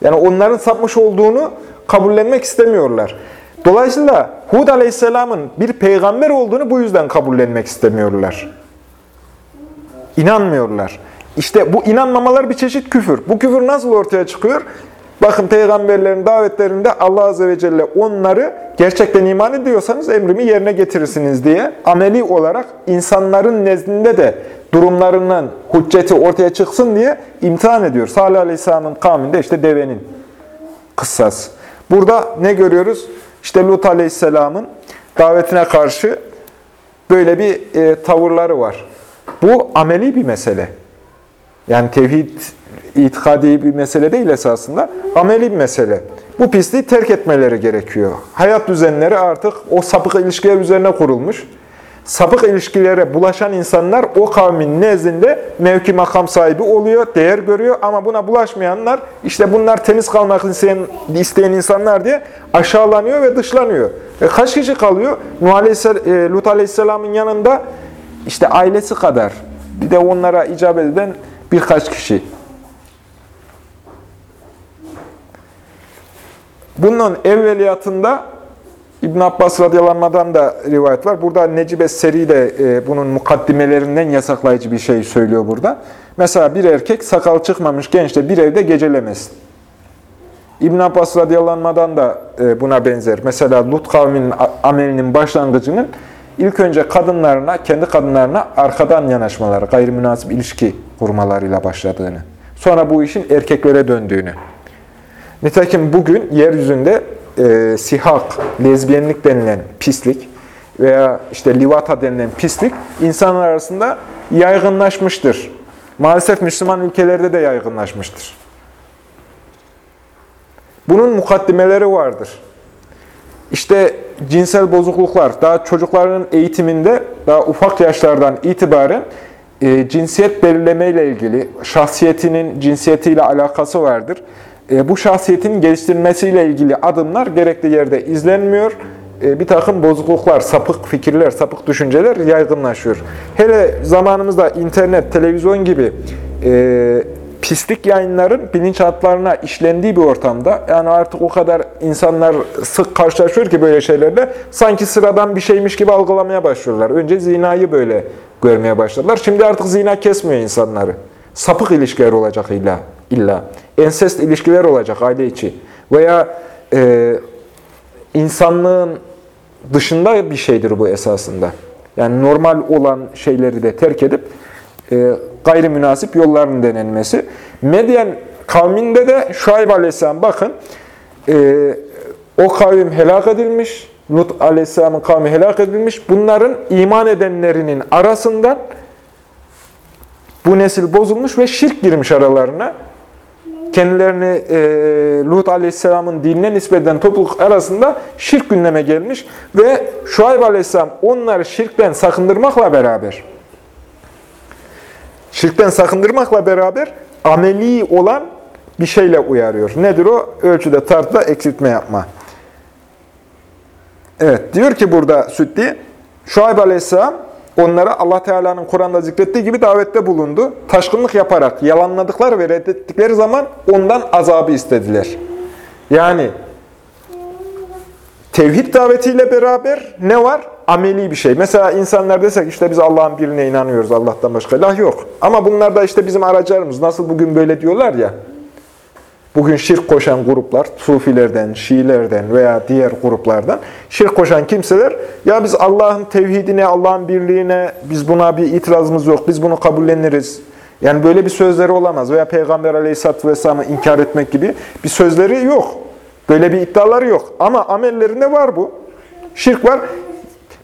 Yani onların sapmış olduğunu kabullenmek istemiyorlar. Dolayısıyla Hud Aleyhisselam'ın bir peygamber olduğunu bu yüzden kabullenmek istemiyorlar. İnanmıyorlar. İşte bu inanmamalar bir çeşit küfür. Bu küfür nasıl ortaya çıkıyor? Bakın peygamberlerin davetlerinde Allah Azze ve Celle onları gerçekten iman ediyorsanız emrimi yerine getirirsiniz diye ameli olarak insanların nezdinde de durumlarından hücceti ortaya çıksın diye imtihan ediyor. Salih Aleyhisselam'ın kavminde işte devenin kıssası. Burada ne görüyoruz? İşte Lut Aleyhisselam'ın davetine karşı böyle bir e, tavırları var. Bu ameli bir mesele. Yani tevhid itikadi bir mesele değil esasında, ameli bir mesele. Bu pisliği terk etmeleri gerekiyor. Hayat düzenleri artık o sapık ilişkiler üzerine kurulmuş. Sapık ilişkilere bulaşan insanlar o kavmin nezdinde mevki makam sahibi oluyor, değer görüyor ama buna bulaşmayanlar, işte bunlar temiz kalmak isteyen, isteyen insanlar diye aşağılanıyor ve dışlanıyor. E kaç kişi kalıyor? E, Lut Aleyhisselam'ın yanında işte ailesi kadar, bir de onlara icabet eden birkaç kişi. Bunun evveliyatında İbn Abbas radıyallahu da rivayet var. Burada Necibe Seri de e, bunun mukaddimelerinden yasaklayıcı bir şey söylüyor burada. Mesela bir erkek sakal çıkmamış genç de bir evde gecelemez. İbn Abbas radıyallahu da e, buna benzer. Mesela Lut kavminin amelinin başlangıcının ilk önce kadınlarına, kendi kadınlarına arkadan yanaşmaları, gayrimünasip ilişki kurmalarıyla başladığını. Sonra bu işin erkeklere döndüğünü. Nitekim bugün yeryüzünde e, sihak, lezbiyenlik denilen pislik veya işte livata denilen pislik insanlar arasında yaygınlaşmıştır. Maalesef Müslüman ülkelerde de yaygınlaşmıştır. Bunun mukaddimeleri vardır. İşte cinsel bozukluklar, daha çocukların eğitiminde daha ufak yaşlardan itibaren e, cinsiyet belirleme ile ilgili, şahsiyetinin cinsiyetiyle alakası vardır. E, bu şahsiyetin geliştirilmesiyle ilgili adımlar gerekli yerde izlenmiyor. E, bir takım bozukluklar, sapık fikirler, sapık düşünceler yaygınlaşıyor. Hele zamanımızda internet, televizyon gibi e, pislik yayınların bilinçaltlarına işlendiği bir ortamda, yani artık o kadar insanlar sık karşılaşıyor ki böyle şeylerle, sanki sıradan bir şeymiş gibi algılamaya başlıyorlar. Önce zinayı böyle görmeye başladılar. Şimdi artık zina kesmiyor insanları. Sapık ilişkiler olacak illa. illa. Ensest ilişkiler olacak aile içi. Veya e, insanlığın dışında bir şeydir bu esasında. Yani normal olan şeyleri de terk edip e, gayrimünasip yolların denenmesi. Medyen kavminde de Şuayb Aleyhisselam bakın e, o kavim helak edilmiş. Lut Aleyhisselam'ın kavmi helak edilmiş. Bunların iman edenlerinin arasından bu nesil bozulmuş ve şirk girmiş aralarına. Kendilerini e, Lut Aleyhisselam'ın dinine nispet eden topluluk arasında şirk gündeme gelmiş ve Şuayb Aleyhisselam onları şirkten sakındırmakla beraber şirkten sakındırmakla beraber ameli olan bir şeyle uyarıyor. Nedir o? Ölçüde tartıda eksiltme yapma. Evet, diyor ki burada Süddi, Şuayb Aleyhisselam onlara Allah Teala'nın Kur'an'da zikrettiği gibi davette bulundu. Taşkınlık yaparak yalanladıkları ve reddettikleri zaman ondan azabı istediler. Yani tevhid davetiyle beraber ne var? Ameli bir şey. Mesela insanlar desek işte biz Allah'ın birine inanıyoruz, Allah'tan başka ilah yok. Ama bunlar da işte bizim aracılarımız. Nasıl bugün böyle diyorlar ya, Bugün şirk koşan gruplar, Sufilerden, Şiilerden veya diğer gruplardan şirk koşan kimseler, ya biz Allah'ın tevhidine, Allah'ın birliğine, biz buna bir itirazımız yok, biz bunu kabulleniriz. Yani böyle bir sözleri olamaz veya Peygamber Aleyhisselatü Vesselam'ı inkar etmek gibi bir sözleri yok. Böyle bir iddiaları yok. Ama amellerinde var bu. Şirk var.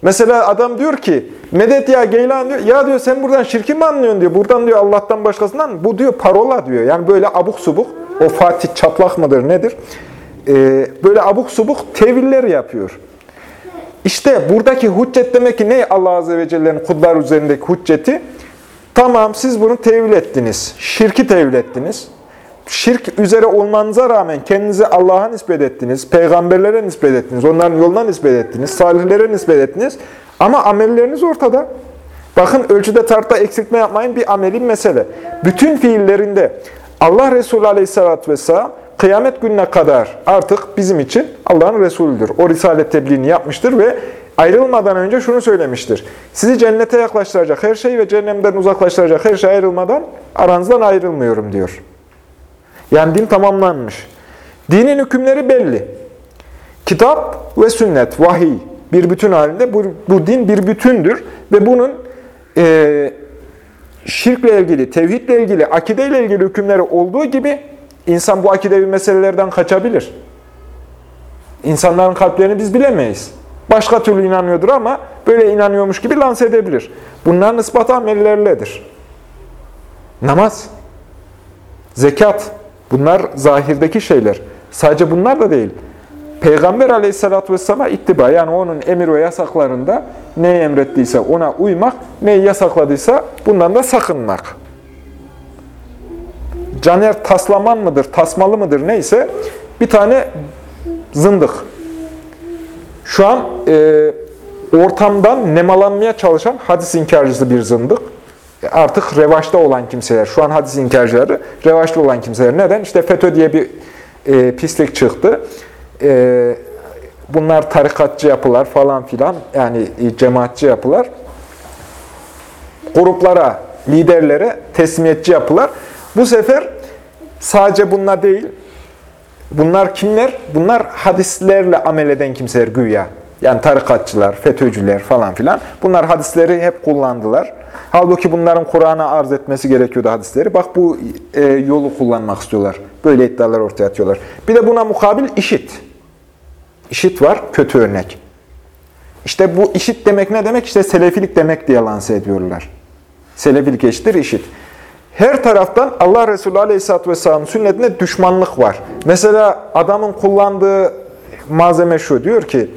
Mesela adam diyor ki, medet ya Geylan diyor, ya diyor sen buradan şirki mi anlıyorsun diyor, buradan diyor Allah'tan başkasından, bu diyor parola diyor. Yani böyle abuk subuk, o Fatih çatlak mıdır nedir? Ee, böyle abuk subuk teviller yapıyor. İşte buradaki hüccet demek ki ne Allah Azze ve Celle'nin kudlar üzerindeki hücceti? Tamam siz bunu tevil ettiniz, şirki tevil ettiniz. Şirk üzere olmanıza rağmen kendinizi Allah'a nispet ettiniz, peygamberlere nispet ettiniz, onların yoluna nispet ettiniz, salihlere nispet ettiniz. Ama amelleriniz ortada. Bakın ölçüde tartta eksiltme yapmayın bir ameli mesele. Bütün fiillerinde Allah Resulü Aleyhisselatü Vesselam kıyamet gününe kadar artık bizim için Allah'ın Resulüdür. O Risalet tebliğini yapmıştır ve ayrılmadan önce şunu söylemiştir. Sizi cennete yaklaştıracak her şey ve cehennemden uzaklaştıracak her şey ayrılmadan aranızdan ayrılmıyorum diyor. Yani din tamamlanmış. Dinin hükümleri belli. Kitap ve sünnet, vahiy bir bütün halinde bu, bu din bir bütündür ve bunun e, şirkle ilgili, tevhidle ilgili, akideyle ilgili hükümleri olduğu gibi insan bu akidevi meselelerden kaçabilir. İnsanların kalplerini biz bilemeyiz. Başka türlü inanıyordur ama böyle inanıyormuş gibi lanse edebilir. Bunların ispatı amellerledir. Namaz, zekat, bunlar zahirdeki şeyler. Sadece bunlar da değil. Peygamber aleyhissalatü vesselam'a ittiba, yani onun emir ve yasaklarında neyi emrettiyse ona uymak, neyi yasakladıysa bundan da sakınmak. Caner taslaman mıdır, tasmalı mıdır neyse bir tane zındık. Şu an e, ortamdan nemalanmaya çalışan hadis inkarcısı bir zındık. E, artık revaçta olan kimseler, şu an hadis inkarcıları revaçta olan kimseler. Neden? İşte FETÖ diye bir e, pislik çıktı e, bunlar tarikatçı yapılar falan filan, yani cemaatçi yapılar. Gruplara, liderlere teslimiyetçi yapılar. Bu sefer sadece bunlar değil, bunlar kimler? Bunlar hadislerle amel eden kimseler güya. Yani tarikatçılar, FETÖ'cüler falan filan. Bunlar hadisleri hep kullandılar. Halbuki bunların Kur'an'a arz etmesi gerekiyordu hadisleri. Bak bu e, yolu kullanmak istiyorlar. Böyle iddialar ortaya atıyorlar. Bir de buna mukabil işit. İşit var, kötü örnek. İşte bu işit demek ne demek? İşte selefilik demek diye lanse ediyorlar. Selefilik eşittir işit. Her taraftan Allah Resulü Aleyhisselatü Vesselam'ın sünnetine düşmanlık var. Mesela adamın kullandığı malzeme şu. Diyor ki,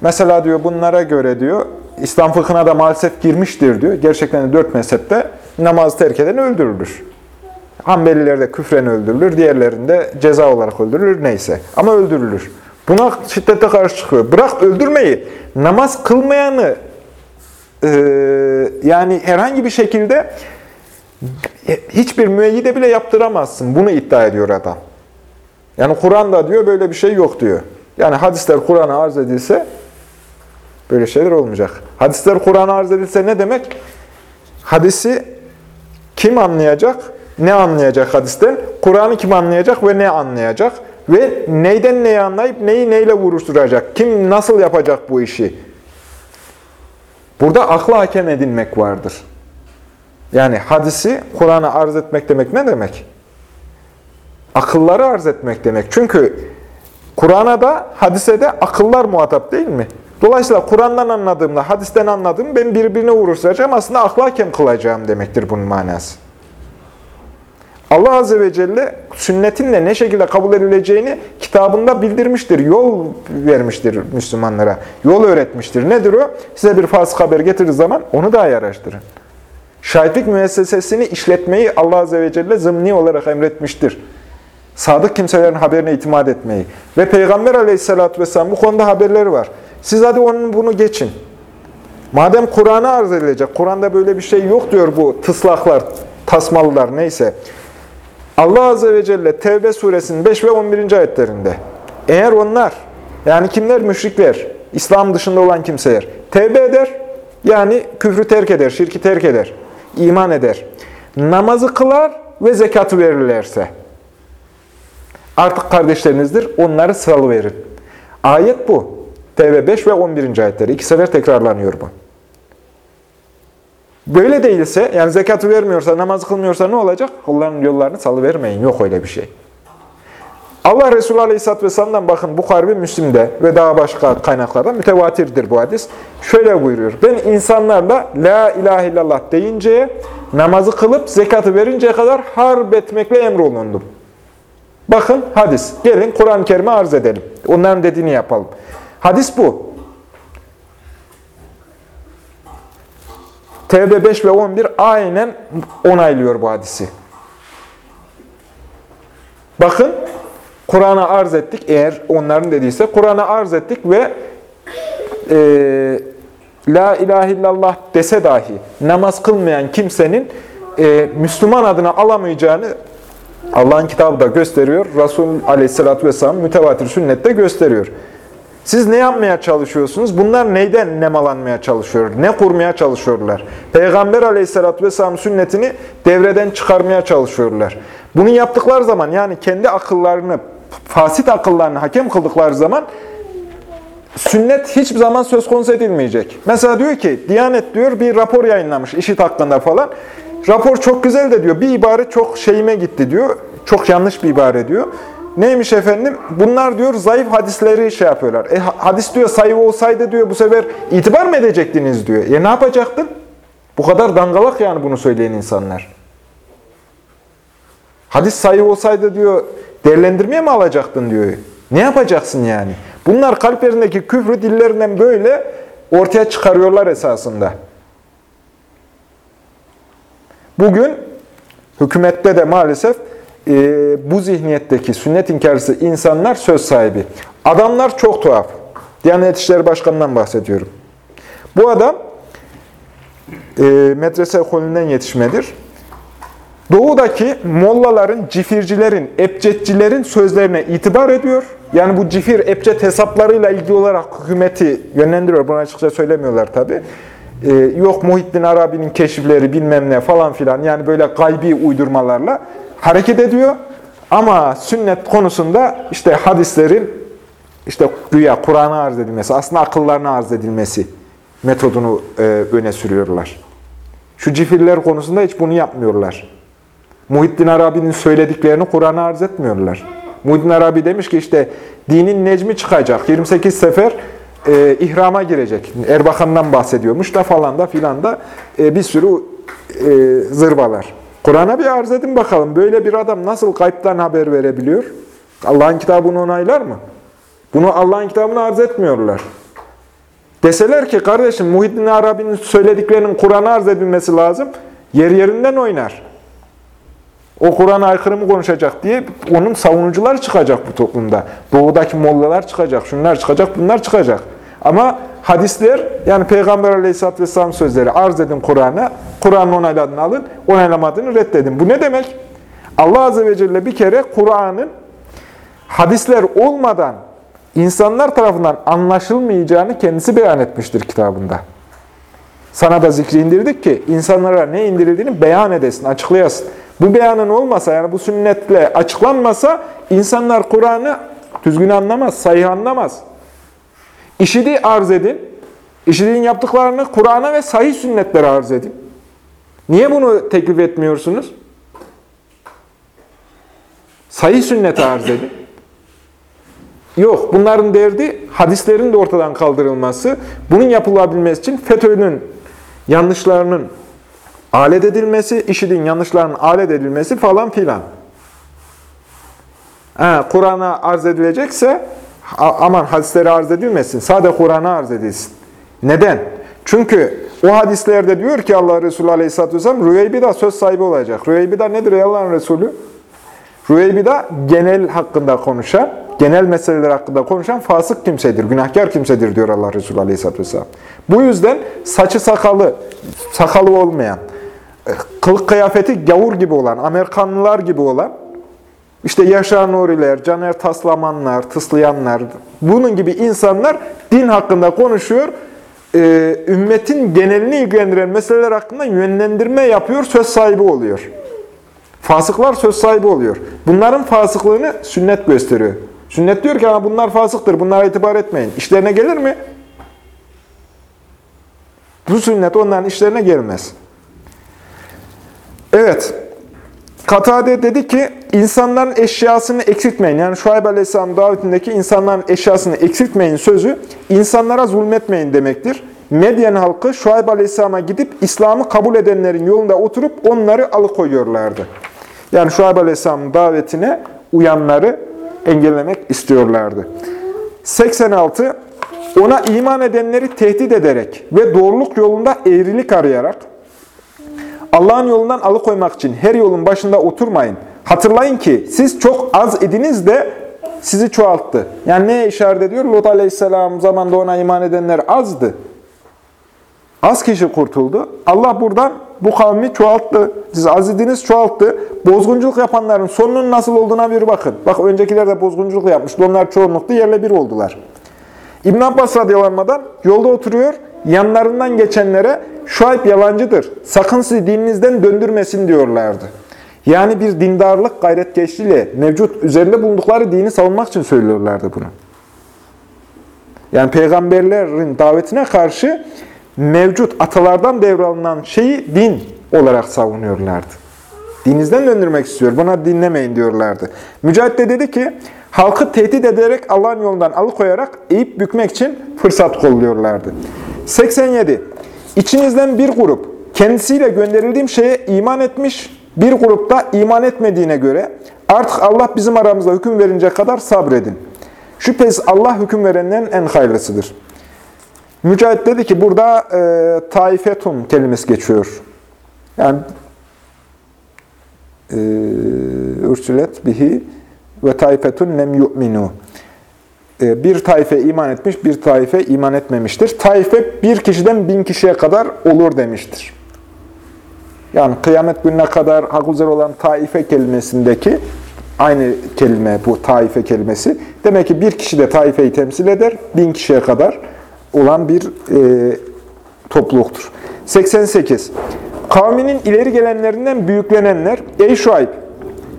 mesela diyor bunlara göre diyor, İslam fıkhına da maalesef girmiştir diyor. Gerçekten de dört mezhepte namaz terk eden öldürülür. Hanbelilerde küfren öldürülür, diğerlerinde ceza olarak öldürülür neyse. Ama öldürülür. Buna şiddete karşı çıkıyor. Bırak öldürmeyi, namaz kılmayanı e, yani herhangi bir şekilde hiçbir müeyyide bile yaptıramazsın. Bunu iddia ediyor adam. Yani Kur'an'da diyor böyle bir şey yok diyor. Yani hadisler Kur'an'a arz edilse böyle şeyler olmayacak. Hadisler Kur'an'a arz edilse ne demek? Hadisi kim anlayacak? Ne anlayacak hadisten? Kur'an'ı kim anlayacak ve ne anlayacak? Ve neyden neyi anlayıp neyi neyle vuruşturacak? Kim nasıl yapacak bu işi? Burada akla hakem edinmek vardır. Yani hadisi Kur'an'a arz etmek demek ne demek? Akılları arz etmek demek. Çünkü Kur'an'a da hadise de akıllar muhatap değil mi? Dolayısıyla Kur'an'dan anladığımla hadisten anladığım ben birbirine vuruşturacağım. Aslında akla hakem kılacağım demektir bunun manası. Allah Azze ve Celle sünnetin de ne şekilde kabul edileceğini kitabında bildirmiştir. Yol vermiştir Müslümanlara. Yol öğretmiştir. Nedir o? Size bir fasık haber getirir zaman onu da araştırın. Şahitlik müessesesini işletmeyi Allah Azze ve Celle zımni olarak emretmiştir. Sadık kimselerin haberine itimat etmeyi. Ve Peygamber Aleyhisselatü vesselam bu konuda haberleri var. Siz hadi onun bunu geçin. Madem Kur'an'a arz edilecek, Kur'an'da böyle bir şey yok diyor bu tıslaklar, tasmalılar neyse. Allah Azze ve Celle Tevbe suresinin 5 ve 11. ayetlerinde eğer onlar, yani kimler? Müşrikler, İslam dışında olan kimseler tevbe eder, yani küfrü terk eder, şirki terk eder, iman eder, namazı kılar ve zekatı verirlerse artık kardeşlerinizdir, onları salıverin. Ayet bu. Tevbe 5 ve 11. ayetleri. İki sefer tekrarlanıyor bu. Böyle değilse, yani zekatı vermiyorsa, namaz kılmıyorsa ne olacak? Onların yollarını salıvermeyin. Yok öyle bir şey. Allah Resulü Aleyhisselatü Vesselam'dan bakın Bukhari ve Müslim'de ve daha başka kaynaklarda mütevatirdir bu hadis. Şöyle buyuruyor. Ben insanlarla La ilahe illallah deyinceye, namazı kılıp zekatı verinceye kadar harp etmekle emrolundum. Bakın hadis. Gelin Kur'an-ı Kerim'i arz edelim. Onların dediğini yapalım. Hadis bu. Tevbe 5 ve 11 aynen onaylıyor bu hadisi. Bakın Kur'an'a arz ettik. Eğer onların dediyse Kur'an'a arz ettik ve e, La ilahe illallah dese dahi namaz kılmayan kimsenin e, Müslüman adına alamayacağını Allah'ın kitabı da gösteriyor. Resul aleyhissalatü vesselam mütevatir sünnette gösteriyor. Siz ne yapmaya çalışıyorsunuz? Bunlar neyden nemalanmaya çalışıyor? Ne kurmaya çalışıyorlar? Peygamber aleyhissalatü vesselam sünnetini devreden çıkarmaya çalışıyorlar. Bunu yaptıkları zaman yani kendi akıllarını, fasit akıllarını hakem kıldıkları zaman sünnet hiçbir zaman söz konusu edilmeyecek. Mesela diyor ki, Diyanet diyor bir rapor yayınlamış işit hakkında falan. Rapor çok güzel de diyor, bir ibare çok şeyime gitti diyor. Çok yanlış bir ibare diyor. Neymiş efendim? Bunlar diyor zayıf hadisleri şey yapıyorlar. E, hadis diyor sayı olsaydı diyor bu sefer itibar mı edecektiniz diyor. E ne yapacaktın? Bu kadar dangalak yani bunu söyleyen insanlar. Hadis sayı olsaydı diyor değerlendirmeye mi alacaktın diyor. Ne yapacaksın yani? Bunlar kalplerindeki küfrü dillerinden böyle ortaya çıkarıyorlar esasında. Bugün hükümette de maalesef e, bu zihniyetteki sünnet inkarcısı insanlar söz sahibi. Adamlar çok tuhaf. Diyanet İşleri Başkanı'ndan bahsediyorum. Bu adam e, medrese ekolünden yetişmedir. Doğudaki mollaların, cifircilerin, ebcedcilerin sözlerine itibar ediyor. Yani bu cifir, ebced hesaplarıyla ilgili olarak hükümeti yönlendiriyor. Bunu açıkça söylemiyorlar tabi. Ee, yok Muhittin Arabi'nin keşifleri bilmem ne falan filan. Yani böyle gaybi uydurmalarla hareket ediyor. Ama sünnet konusunda işte hadislerin işte güya Kur'an'a arz edilmesi, aslında akıllarına arz edilmesi metodunu e, öne sürüyorlar. Şu cifirler konusunda hiç bunu yapmıyorlar. Muhittin Arabi'nin söylediklerini Kur'an'a arz etmiyorlar. Muhittin Arabi demiş ki işte dinin necmi çıkacak. 28 sefer e, ihrama girecek. Erbakan'dan bahsediyormuş da falan da filan da e, bir sürü e, zırvalar. Kur'an'a bir arz edin bakalım. Böyle bir adam nasıl kayıptan haber verebiliyor? Allah'ın kitabını onaylar mı? Bunu Allah'ın kitabını arz etmiyorlar. Deseler ki kardeşim Muhyiddin Arabi'nin söylediklerinin Kur'an'a arz edilmesi lazım. Yer yerinden oynar. O Kur'an'a aykırı mı konuşacak diye onun savunucuları çıkacak bu toplumda. Doğudaki mollalar çıkacak, şunlar çıkacak, bunlar çıkacak. Ama hadisler, yani Peygamber aleyhisselatü vesselam sözleri arz edin Kur'an'a, Kur'an'ın onayladığını alın, onaylamadığını reddedin. Bu ne demek? Allah Azze ve Celle bir kere Kur'an'ın hadisler olmadan insanlar tarafından anlaşılmayacağını kendisi beyan etmiştir kitabında. Sana da zikri indirdik ki insanlara ne indirildiğini beyan edesin, açıklayasın. Bu beyanın olmasa yani bu sünnetle açıklanmasa insanlar Kur'an'ı düzgün anlamaz, sayı anlamaz. İşidi arz edin. İşidin yaptıklarını Kur'an'a ve sahih sünnetlere arz edin. Niye bunu teklif etmiyorsunuz? Sahih sünnete arz edin. Yok, bunların derdi hadislerin de ortadan kaldırılması. Bunun yapılabilmesi için FETÖ'nün yanlışlarının alet edilmesi, işidin yanlışlarının alet edilmesi falan filan. Kur'an'a arz edilecekse aman hadisleri arz edilmesin. Sadece Kur'an'a arz edilsin. Neden? Çünkü o hadislerde diyor ki Allah Resulü Aleyhisselatü Vesselam Rüveybida söz sahibi olacak. Rüveybida nedir ey Allah'ın Resulü? Rüveybida genel hakkında konuşan, genel meseleler hakkında konuşan fasık kimsedir, günahkar kimsedir diyor Allah Resulü Aleyhisselatü Vesselam. Bu yüzden saçı sakalı, sakalı olmayan, kılık kıyafeti gavur gibi olan, Amerikanlılar gibi olan, işte Yaşar Nuriler, Caner Taslamanlar, Tıslayanlar, bunun gibi insanlar din hakkında konuşuyor, e, ümmetin genelini ilgilendiren meseleler hakkında yönlendirme yapıyor, söz sahibi oluyor. Fasıklar söz sahibi oluyor. Bunların fasıklığını sünnet gösteriyor. Sünnet diyor ki bunlar fasıktır, bunlara itibar etmeyin. İşlerine gelir mi? Bu sünnet onların işlerine gelmez. Evet. Katade dedi ki, insanların eşyasını eksiltmeyin. Yani Şuayb Aleyhisselam davetindeki insanların eşyasını eksiltmeyin sözü, insanlara zulmetmeyin demektir. Medyen halkı Şuayb Aleyhisselam'a gidip İslam'ı kabul edenlerin yolunda oturup onları alıkoyuyorlardı. Yani Şuayb Aleyhisselam'ın davetine uyanları engellemek istiyorlardı. 86. Ona iman edenleri tehdit ederek ve doğruluk yolunda eğrilik arayarak, Allah'ın yolundan alıkoymak için her yolun başında oturmayın. Hatırlayın ki siz çok az idiniz de sizi çoğalttı. Yani neye işaret ediyor? Lut aleyhisselam zamanında ona iman edenler azdı. Az kişi kurtuldu. Allah buradan bu kavmi çoğalttı. Siz az idiniz çoğalttı. Bozgunculuk yapanların sonunun nasıl olduğuna bir bakın. Bak öncekiler de bozgunculuk yapmıştı. Onlar çoğunlukta yerle bir oldular. İbn Abbas radıyallahu yolda oturuyor. Yanlarından geçenlere Şuayb yalancıdır. Sakın sizi dininizden döndürmesin diyorlardı. Yani bir dindarlık gayretkeşliğiyle mevcut üzerinde bulundukları dini savunmak için söylüyorlardı bunu. Yani peygamberlerin davetine karşı mevcut atalardan devralınan şeyi din olarak savunuyorlardı. Dininizden döndürmek istiyor. Buna dinlemeyin diyorlardı. Mücahit de dedi ki, halkı tehdit ederek Allah'ın yolundan alıkoyarak eğip bükmek için fırsat kolluyorlardı. 87. İçinizden bir grup kendisiyle gönderildiğim şeye iman etmiş, bir grupta iman etmediğine göre artık Allah bizim aramızda hüküm verince kadar sabredin. Şüphesiz Allah hüküm verenlerin en hayırlısıdır. Mücahit dedi ki burada e, taifetun kelimesi geçiyor. Yani e, ürsület bihi ve taifetun lem yu'minu. E, bir taife iman etmiş, bir taife iman etmemiştir. Taife bir kişiden bin kişiye kadar olur demiştir. Yani kıyamet gününe kadar hak üzere olan taife kelimesindeki aynı kelime bu taife kelimesi. Demek ki bir kişi de taifeyi temsil eder, bin kişiye kadar olan bir e, topluluktur. 88. Kavminin ileri gelenlerinden büyüklenenler, Ey Şuayb,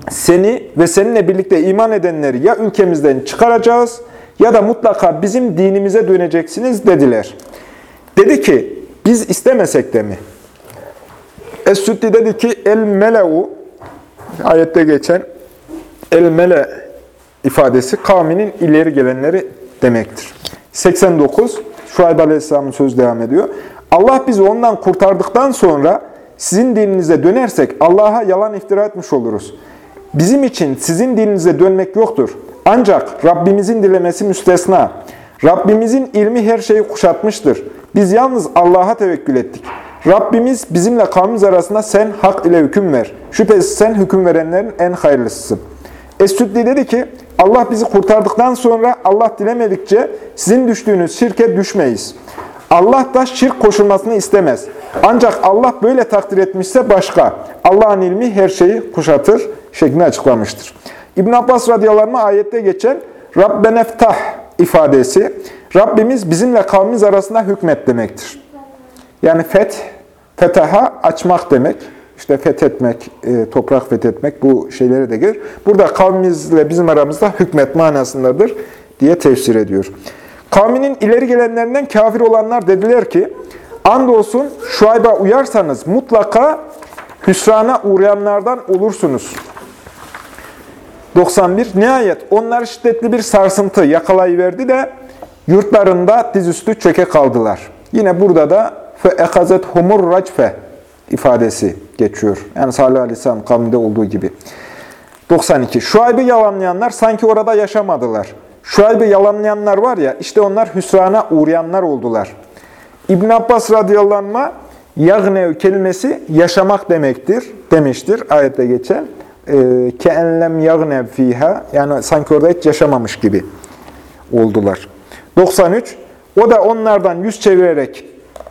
seni ve seninle birlikte iman edenleri ya ülkemizden çıkaracağız ya da mutlaka bizim dinimize döneceksiniz dediler. Dedi ki, biz istemesek de mi? Es-Süddi dedi ki, el-mele'u, ayette geçen el-mele ifadesi kavminin ileri gelenleri demektir. 89, Şuayb Aleyhisselam'ın söz devam ediyor. Allah bizi ondan kurtardıktan sonra sizin dininize dönersek Allah'a yalan iftira etmiş oluruz. Bizim için sizin dininize dönmek yoktur. Ancak Rabbimizin dilemesi müstesna. Rabbimizin ilmi her şeyi kuşatmıştır. Biz yalnız Allah'a tevekkül ettik. Rabbimiz bizimle kavmimiz arasında sen hak ile hüküm ver. Şüphesiz sen hüküm verenlerin en hayırlısısın. Es-Süddi dedi ki, Allah bizi kurtardıktan sonra Allah dilemedikçe sizin düştüğünüz şirke düşmeyiz. Allah da şirk koşulmasını istemez. Ancak Allah böyle takdir etmişse başka. Allah'ın ilmi her şeyi kuşatır şeklinde açıklamıştır. İbn Abbas radıyallahu ayette geçen Rabbeneftah ifadesi Rabbimiz bizimle kavmimiz arasında hükmet demektir. Yani feth, fetaha açmak demek. İşte fethetmek, e, toprak fethetmek bu şeylere de gelir. Burada kavmimizle bizim aramızda hükmet manasındadır diye tefsir ediyor. Kavminin ileri gelenlerinden kafir olanlar dediler ki, andolsun şuayba uyarsanız mutlaka hüsrana uğrayanlardan olursunuz. 91. Nihayet onlar şiddetli bir sarsıntı yakalayıverdi de yurtlarında dizüstü çöke kaldılar. Yine burada da fe ekazet humur racfe ifadesi geçiyor. Yani Salih Aleyhisselam kavminde olduğu gibi. 92. Şuayb'i yalanlayanlar sanki orada yaşamadılar. Şuayb'i yalanlayanlar var ya, işte onlar hüsrana uğrayanlar oldular. İbn Abbas radıyallahu anh, yagnev kelimesi yaşamak demektir, demiştir ayette geçen. Ee, Keenlem yagnev fiha, yani sanki orada hiç yaşamamış gibi oldular. 93. O da onlardan yüz çevirerek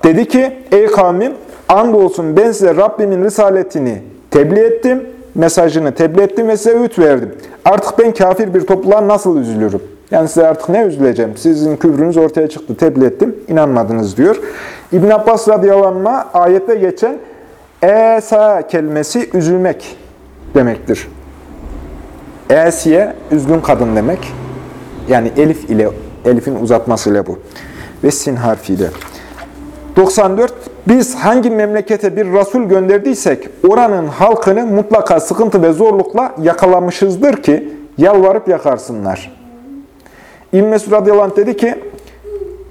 dedi ki, ey kavmim, andolsun ben size Rabbimin risaletini tebliğ ettim, mesajını tebliğ ettim ve size öğüt verdim. Artık ben kafir bir topluluğa nasıl üzülürüm? Yani size artık ne üzüleceğim? Sizin küfrünüz ortaya çıktı, tebliğ ettim, inanmadınız diyor. İbn Abbas radıyallahu anh, ayette geçen Esa kelimesi üzülmek demektir. Esiye, üzgün kadın demek. Yani elif ile, elifin uzatmasıyla bu. Ve sin harfiyle. 94. Biz hangi memlekete bir Resul gönderdiysek oranın halkını mutlaka sıkıntı ve zorlukla yakalamışızdır ki yalvarıp yakarsınlar. İbn Mesud dedi ki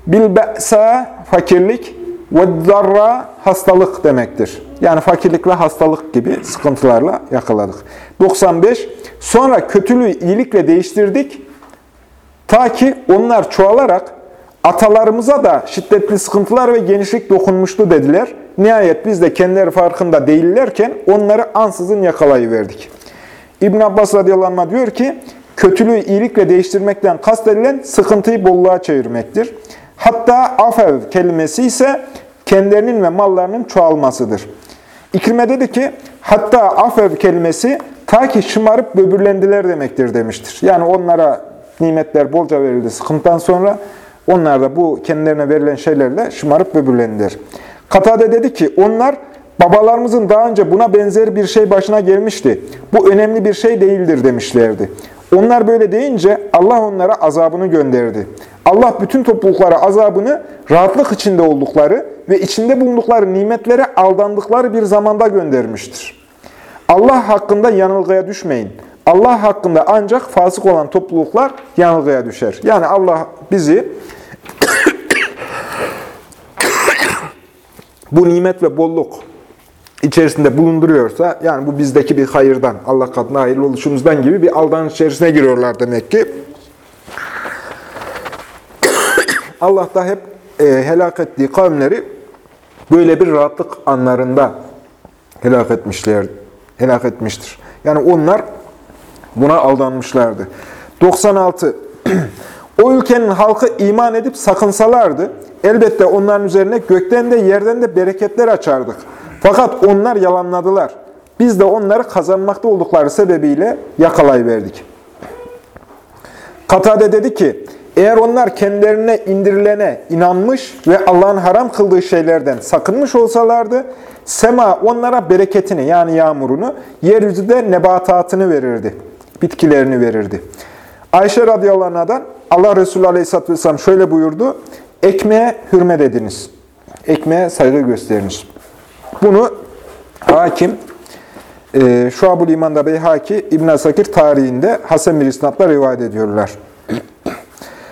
bilbe'sa fakirlik zarra hastalık demektir. Yani fakirlik ve hastalık gibi sıkıntılarla yakaladık. 95. Sonra kötülüğü iyilikle değiştirdik. Ta ki onlar çoğalarak atalarımıza da şiddetli sıkıntılar ve genişlik dokunmuştu dediler. Nihayet biz de kendileri farkında değillerken onları ansızın yakalayıverdik. İbn Abbas radıyallahu anh diyor ki, kötülüğü iyilikle değiştirmekten kastedilen sıkıntıyı bolluğa çevirmektir. Hatta afev kelimesi ise kendilerinin ve mallarının çoğalmasıdır. İkrime dedi ki, hatta afev kelimesi ta ki şımarıp böbürlendiler demektir demiştir. Yani onlara nimetler bolca verildi sıkıntıdan sonra onlar da bu kendilerine verilen şeylerle şımarıp böbürlendiler. Katade dedi ki onlar babalarımızın daha önce buna benzer bir şey başına gelmişti. Bu önemli bir şey değildir demişlerdi. Onlar böyle deyince Allah onlara azabını gönderdi. Allah bütün topluluklara azabını rahatlık içinde oldukları ve içinde bulundukları nimetlere aldandıkları bir zamanda göndermiştir. Allah hakkında yanılgıya düşmeyin. Allah hakkında ancak fasık olan topluluklar yanılgıya düşer. Yani Allah bizi bu nimet ve bolluk içerisinde bulunduruyorsa, yani bu bizdeki bir hayırdan, Allah katına hayırlı oluşumuzdan gibi bir aldanış içerisine giriyorlar demek ki. Allah da hep e, helak ettiği kavimleri böyle bir rahatlık anlarında helak etmişler, helak etmiştir. Yani onlar buna aldanmışlardı. 96. o ülkenin halkı iman edip sakınsalardı, elbette onların üzerine gökten de yerden de bereketler açardık. Fakat onlar yalanladılar. Biz de onları kazanmakta oldukları sebebiyle yakalayıverdik. Katade dedi ki, eğer onlar kendilerine indirilene inanmış ve Allah'ın haram kıldığı şeylerden sakınmış olsalardı, sema onlara bereketini yani yağmurunu, yeryüzü de nebatatını verirdi, bitkilerini verirdi. Ayşe radıyallahu anh'dan Allah Resulü aleyhisselatü vesselam şöyle buyurdu, ekmeğe hürmet ediniz, ekmeğe saygı gösteriniz. Bunu hakim, e, Şuab-ül İman'da Beyhaki, İbn-i Sakir tarihinde Hasan bir isnatla rivayet ediyorlar.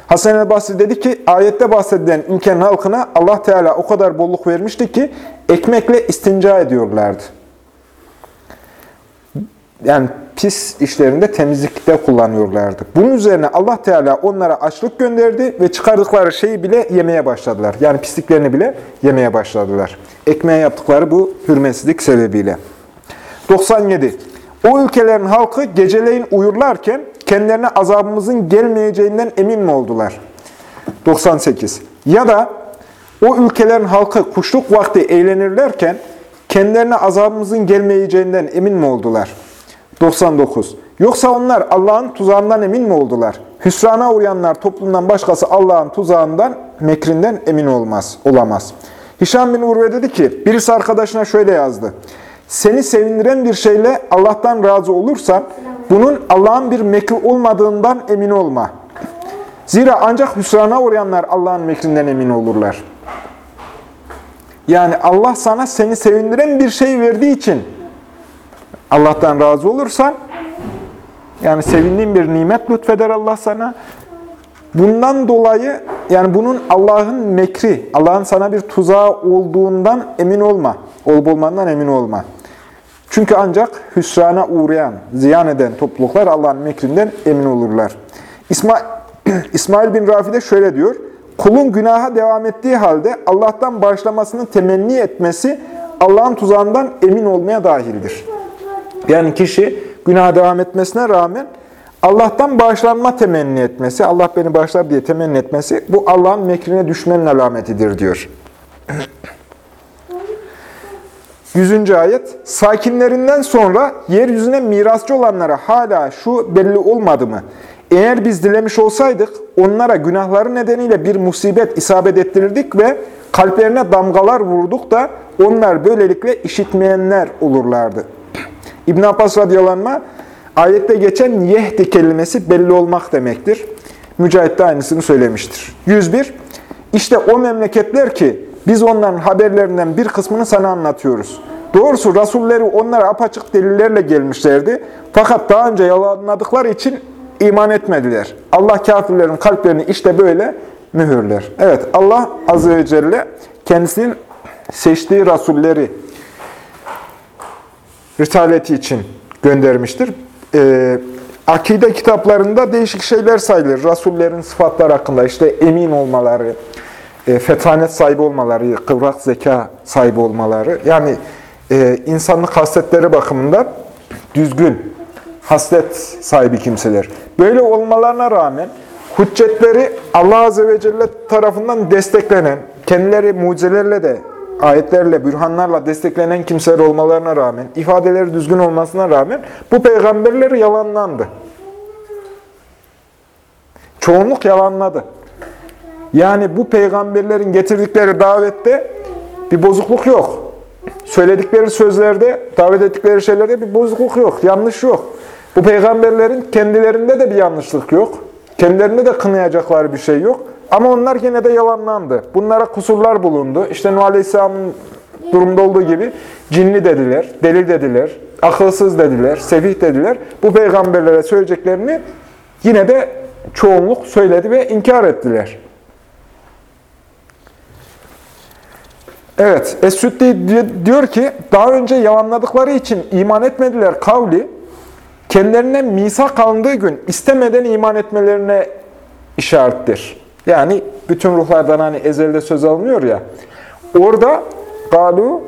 Hasan el-Basri dedi ki, ayette bahsedilen ülkenin halkına Allah Teala o kadar bolluk vermişti ki, ekmekle istinca ediyorlardı. Yani pis işlerinde temizlikte kullanıyorlardı. Bunun üzerine Allah Teala onlara açlık gönderdi ve çıkardıkları şeyi bile yemeye başladılar. Yani pisliklerini bile yemeye başladılar. Ekmeğe yaptıkları bu hürmetsizlik sebebiyle. 97. O ülkelerin halkı geceleyin uyurlarken kendilerine azabımızın gelmeyeceğinden emin mi oldular? 98. Ya da o ülkelerin halkı kuşluk vakti eğlenirlerken kendilerine azabımızın gelmeyeceğinden emin mi oldular? 99. Yoksa onlar Allah'ın tuzağından emin mi oldular? Hüsrana uğrayanlar toplumdan başkası Allah'ın tuzağından, mekrinden emin olmaz, olamaz. Hişam bin Urve dedi ki, birisi arkadaşına şöyle yazdı. Seni sevindiren bir şeyle Allah'tan razı olursan, bunun Allah'ın bir mekri olmadığından emin olma. Zira ancak hüsrana uğrayanlar Allah'ın mekrinden emin olurlar. Yani Allah sana seni sevindiren bir şey verdiği için Allah'tan razı olursan, yani sevindiğin bir nimet lütfeder Allah sana. Bundan dolayı, yani bunun Allah'ın mekri, Allah'ın sana bir tuzağı olduğundan emin olma. Olup olmandan emin olma. Çünkü ancak hüsrana uğrayan, ziyan eden topluluklar Allah'ın mekrinden emin olurlar. İsmail, İsmail bin Rafi de şöyle diyor. Kulun günaha devam ettiği halde Allah'tan bağışlamasını temenni etmesi Allah'ın tuzağından emin olmaya dahildir. Yani kişi günaha devam etmesine rağmen Allah'tan bağışlanma temenni etmesi, Allah beni bağışlar diye temenni etmesi bu Allah'ın mekrine düşmenin alametidir diyor. 100. ayet, sakinlerinden sonra yeryüzüne mirasçı olanlara hala şu belli olmadı mı? Eğer biz dilemiş olsaydık onlara günahları nedeniyle bir musibet isabet ettirirdik ve kalplerine damgalar vurduk da onlar böylelikle işitmeyenler olurlardı. İbn Abbas radıyallahu anh, ayette geçen yehdi kelimesi belli olmak demektir. Mücahit de aynısını söylemiştir. 101. İşte o memleketler ki biz onların haberlerinden bir kısmını sana anlatıyoruz. Doğrusu Rasulleri onlara apaçık delillerle gelmişlerdi. Fakat daha önce yalanladıkları için iman etmediler. Allah kafirlerin kalplerini işte böyle mühürler. Evet Allah Azze ve Celle kendisinin seçtiği Rasulleri Risaleti için göndermiştir. Ee, akide kitaplarında değişik şeyler sayılır. Rasullerin sıfatları hakkında işte emin olmaları, e, fetanet sahibi olmaları, kıvrak zeka sahibi olmaları. Yani e, insanlık hasletleri bakımından düzgün, haslet sahibi kimseler. Böyle olmalarına rağmen hüccetleri Allah Azze ve Celle tarafından desteklenen, kendileri mucizelerle de, ayetlerle, bürhanlarla desteklenen kimseler olmalarına rağmen, ifadeleri düzgün olmasına rağmen bu peygamberleri yalanlandı. Çoğunluk yalanladı. Yani bu peygamberlerin getirdikleri davette bir bozukluk yok. Söyledikleri sözlerde, davet ettikleri şeylerde bir bozukluk yok, yanlış yok. Bu peygamberlerin kendilerinde de bir yanlışlık yok. Kendilerinde de kınayacakları bir şey yok. Ama onlar yine de yalanlandı. Bunlara kusurlar bulundu. İşte Nuh Aleyhisselam'ın durumda olduğu gibi cinli dediler, deli dediler, akılsız dediler, sefih dediler. Bu peygamberlere söyleyeceklerini yine de çoğunluk söyledi ve inkar ettiler. Evet, Es-Süddi diyor ki, daha önce yalanladıkları için iman etmediler kavli, kendilerine misak alındığı gün istemeden iman etmelerine işarettir. Yani bütün ruhlardan hani ezelde söz alınıyor ya, orada galu,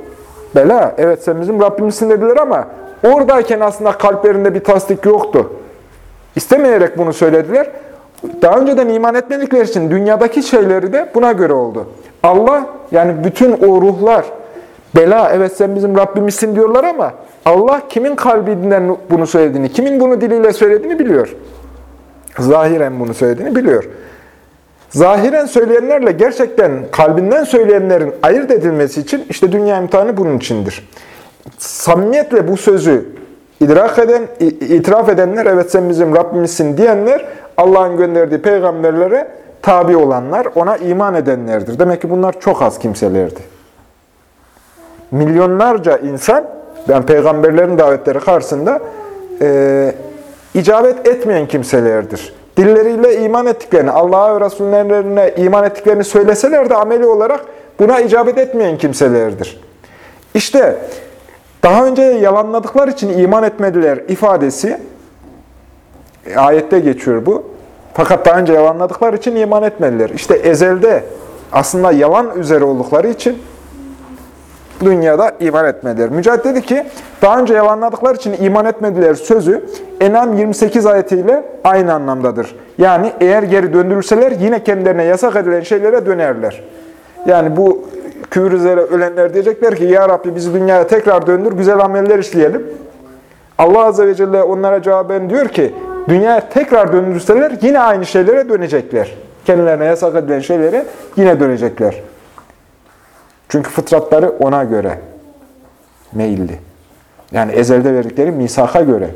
bela, evet sen bizim Rabbimizsin dediler ama oradayken aslında kalplerinde bir tasdik yoktu. İstemeyerek bunu söylediler. Daha önceden iman etmedikleri için dünyadaki şeyleri de buna göre oldu. Allah yani bütün o ruhlar bela evet sen bizim Rabbimizsin diyorlar ama Allah kimin kalbinden bunu söylediğini, kimin bunu diliyle söylediğini biliyor. Zahiren bunu söylediğini biliyor. Zahiren söyleyenlerle gerçekten kalbinden söyleyenlerin ayırt edilmesi için işte dünya imtihanı bunun içindir. Samimiyetle bu sözü idrak eden, itiraf edenler, evet sen bizim Rabbimizsin diyenler, Allah'ın gönderdiği peygamberlere tabi olanlar, ona iman edenlerdir. Demek ki bunlar çok az kimselerdi. Milyonlarca insan, yani peygamberlerin davetleri karşısında e, icabet etmeyen kimselerdir. Dilleriyle iman ettiklerini, Allah'a ve Resullerine iman ettiklerini söyleseler de ameli olarak buna icabet etmeyen kimselerdir. İşte daha önce yalanladıkları için iman etmediler ifadesi, ayette geçiyor bu. Fakat daha önce yalanladıkları için iman etmediler. İşte ezelde aslında yalan üzere oldukları için dünyada iman etmediler. Mücahit dedi ki, daha önce yalanladıkları için iman etmediler sözü, Enam 28 ayetiyle aynı anlamdadır. Yani eğer geri döndürülseler yine kendilerine yasak edilen şeylere dönerler. Yani bu küfür üzere ölenler diyecekler ki Ya Rabbi bizi dünyaya tekrar döndür, güzel ameller işleyelim. Allah Azze ve Celle onlara cevaben diyor ki, dünyaya tekrar döndürseler yine aynı şeylere dönecekler. Kendilerine yasak edilen şeylere yine dönecekler. Çünkü fıtratları ona göre meyilli. Yani ezelde verdikleri misaka göre.